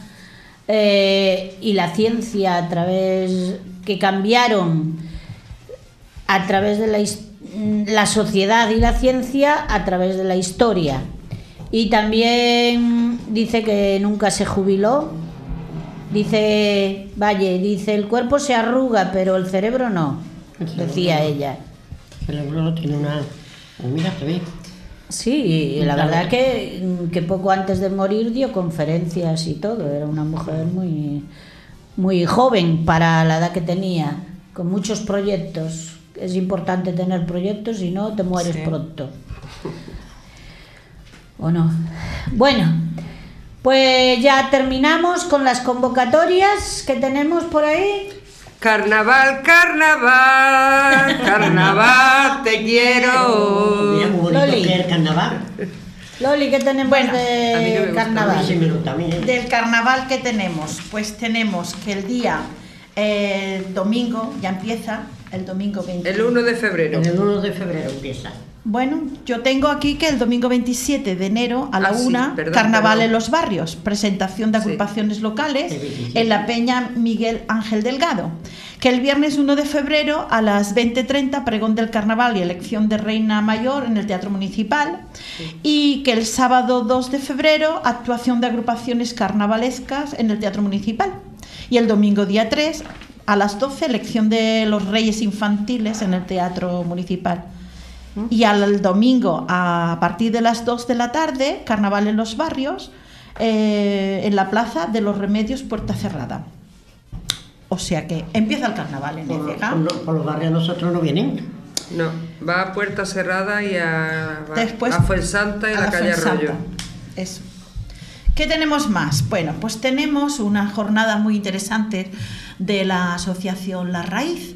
eh, y la ciencia a través que cambiaron a través de la, his- la sociedad y la ciencia a través de la historia. Y también dice que nunca se jubiló. Dice, vaya, dice, el cuerpo se arruga, pero el cerebro no, decía ella. El cerebro tiene una. Mira, se ve. Sí, la verdad que, que poco antes de morir dio conferencias y todo. Era una mujer muy, muy joven para la edad que tenía, con muchos proyectos. Es importante tener proyectos, si no te mueres Sí. pronto. ¿O no? Bueno, Pues ya terminamos con las convocatorias que tenemos por ahí. Carnaval, carnaval, carnaval, te quiero. Mira, muy bonito Loli. que es el carnaval. Loli, ¿qué tenemos Bueno, de gusta, carnaval? Gusta. Del carnaval que tenemos, pues tenemos que el día eh, domingo ya empieza, el domingo 20. El 1 de febrero. En el 1 de febrero empieza. Bueno, yo tengo aquí que el domingo 27 de enero a la Ah, sí, una, perdón, Carnaval perdón. en los barrios, presentación de Sí. agrupaciones locales El 27. en la Peña Miguel Ángel Delgado. Que el viernes 1 de febrero a las 20.30, pregón del carnaval y elección de reina mayor en el Teatro Municipal. Y que el sábado 2 de febrero, actuación de agrupaciones carnavalescas en el Teatro Municipal. Y el domingo día 3, a las 12, elección de los Reyes Infantiles en el Teatro Municipal. Y al domingo, a partir de las 2 de la tarde, carnaval en los barrios, eh, en la plaza de los Remedios, puerta cerrada. O sea que empieza el carnaval en Por, Écija. por por los barrios nosotros no vienen. No, va a Puerta Cerrada y a, va Después a Fuensanta y a la, calle. Arroyo. Eso. ¿Qué tenemos más? Bueno, pues tenemos una jornada muy interesante de la asociación La Raíz.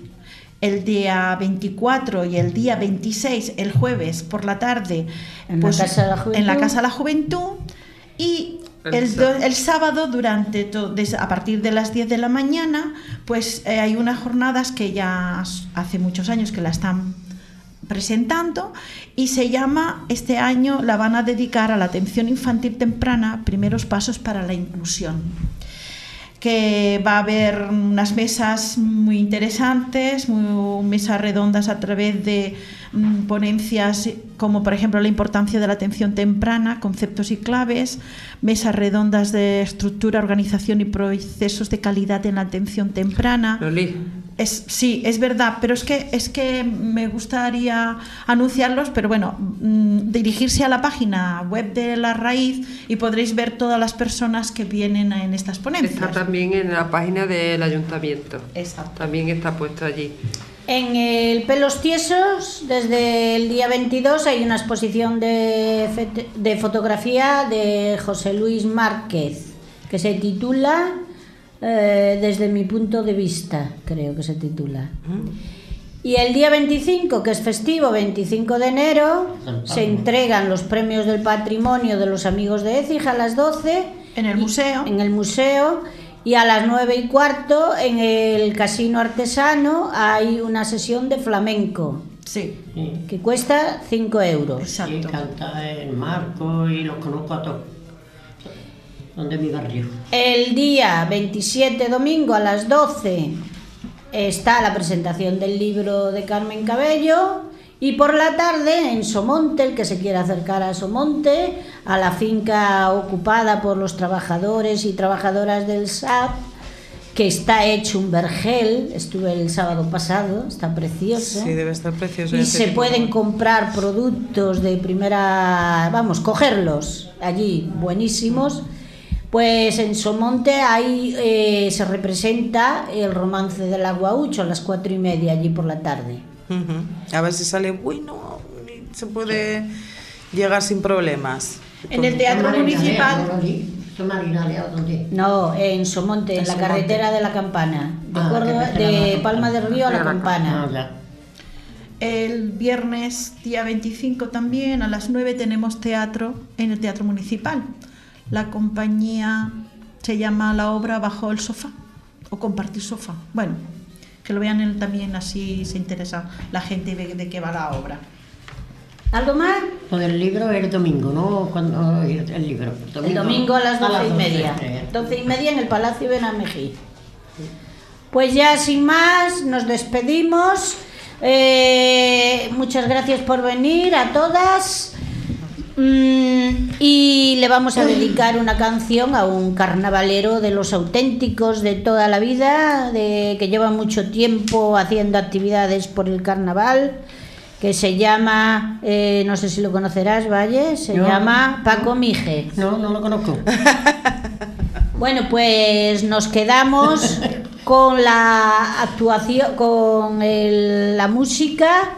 El día 24 y el día 26, el jueves por la tarde, En la Casa de la Juventud. en la Casa de la Juventud. Y El el, sábado. do- el sábado, durante to- des- a partir de las 10 de la mañana, pues eh, hay unas jornadas que ya hace muchos años que la están presentando y se llama, este año la van a dedicar a la atención infantil temprana, primeros pasos para la inclusión que va a haber unas mesas muy interesantes, mesas redondas a través de ponencias como por ejemplo la importancia de la atención temprana, conceptos y claves, mesas redondas de estructura, organización y procesos de calidad en la atención temprana. Loli, Es, sí, es verdad, pero es que, es que me gustaría anunciarlos, pero bueno, mm, dirigirse a la página web de La Raíz y podréis ver todas las personas que vienen en estas ponencias. está también en la página del ayuntamiento. Exacto. También está puesto allí. En el Pelos Tiesos, desde el día 22, hay una exposición de, fotografía de José Luis Márquez, que se titula eh, Desde mi punto de vista, creo que se titula. Y el día 25, que es festivo, 25 de enero, se entregan los premios del patrimonio de los amigos de Écija a las 12 En el museo. en el museo y a las nueve y cuarto en el casino artesano hay una sesión de flamenco Sí, que cuesta 5 euros. Sí, exacto. canta el Marco y los conozco a todos. Son de mi barrio. El día 27 domingo a las 12 está la presentación del libro de Carmen Cabello y por la tarde en Somonte, el que se quiera acercar a Somonte, a la finca ocupada por los trabajadores y trabajadoras del SAP, que está hecho un vergel, estuve el sábado pasado, está precioso. Sí, debe estar precioso. Y se pueden comprar productos de primera, vamos, cogerlos allí, buenísimos. Pues en Somonte ahí eh, se representa el romance del aguaucho a las cuatro y media allí por la tarde. A ver si sale bueno se puede llegar sin problemas. En el Teatro Municipal. No, en Somonte, en, En la Somonte. carretera de la Campana, de, Ah, Córdoba- de Palma del Río a la Campana. Ah. El viernes día 25 también a las 9 tenemos teatro en el Teatro Municipal. La compañía se llama la obra Bajo el sofá o Compartir sofá. Bueno, que lo vean en- también así se interesa la gente y ve de qué va la obra. ¿Algo más? Lo del libro el domingo, ¿no? Cuando el, el libro. El domingo a las doce y 12, media. Doce y media en el Palacio Benamejí. Pues ya sin más, nos despedimos. Eh, muchas gracias por venir a todas. Mm, y le vamos a dedicar una canción a un carnavalero de los auténticos de toda la vida, de que lleva mucho tiempo haciendo actividades por el carnaval, que se llama, eh, no sé si lo conocerás, Valle, se No. llama Paco Mije. No, no lo conozco. Bueno, pues nos quedamos con la actuación, con el- la música.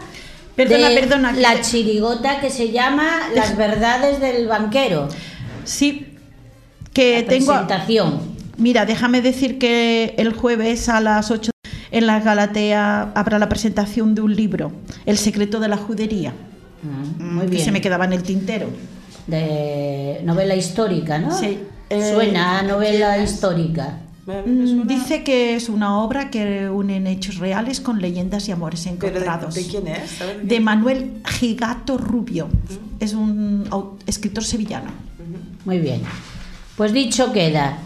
Perdona, de perdona, que La te- chirigota que se llama Las verdades del banquero. Sí, que La tengo... presentación. Mira, déjame decir que el jueves a las 8 en la Galatea habrá la presentación de un libro, El secreto de la judería, Muy que bien. se me quedaba en el tintero. De novela histórica, ¿no? Sí. Eh, Suena a novela histórica. Mm, Dice que es una obra que unen hechos reales con leyendas y amores ¿Pero de, encontrados. de quién es? De Manuel Gigato Rubio. Es un escritor sevillano. Muy bien. Pues dicho queda.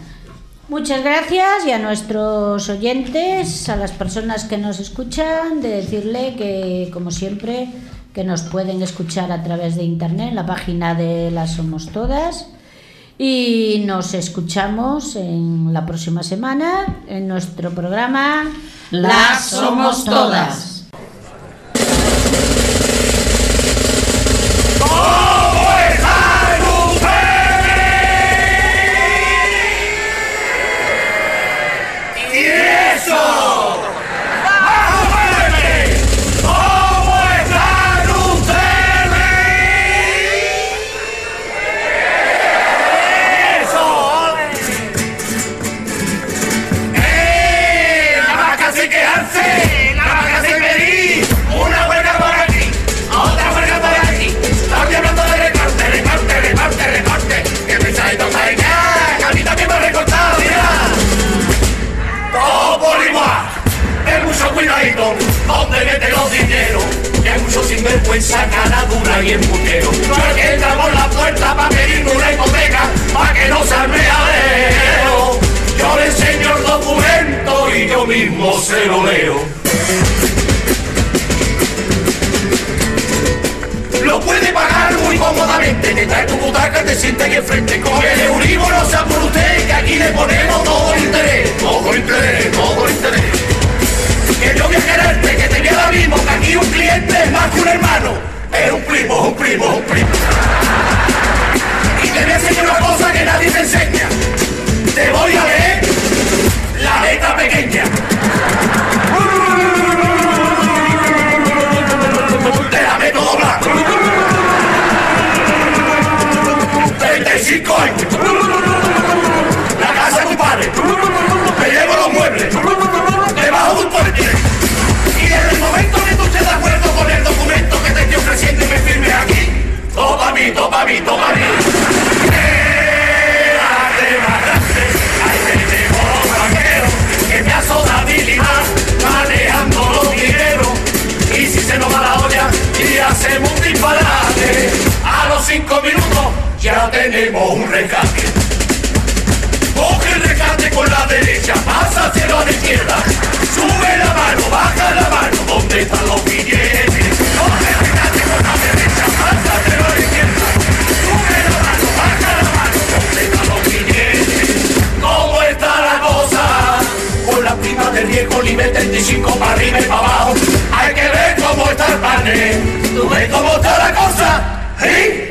Muchas gracias y a nuestros oyentes, a las personas que nos escuchan, de decirle que, como siempre, que nos pueden escuchar a través de internet en la página de Las Somos Todas. Y nos escuchamos en la próxima semana en nuestro programa Las Somos Todas. Trae tu butaca, te sienta aquí enfrente. Con el Euribor sea por usted, que aquí le ponemos todo el interés, todo el interés, todo el interés. Que yo voy a quererte, que te voy a mismo, que aquí un cliente es más que un hermano. Es un primo, es un primo, es un primo. Y te voy a enseñar una cosa que nadie te enseña. Te voy a leer la letra pequeña. Todo pa' mí, todo pa' mí, todo pa' mí. Quédate grande. Ahí tenemos los banqueros que me azotan habilidad manejando los dineros. Y si se nos va la olla y hacemos un disparate, a los cinco minutos ya tenemos un rescate. Coge el rescate con la derecha, pasa hacia la izquierda. Sube la mano, baja la mano, ¿dónde están los billetes? Prima de riesgo, nivel 35 para arriba y para abajo. Hay que ver cómo está el panel. ¿Tú ves cómo está la cosa? ¿Sí?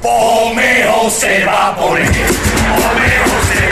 Pomeo se va a poner. Pomeo se va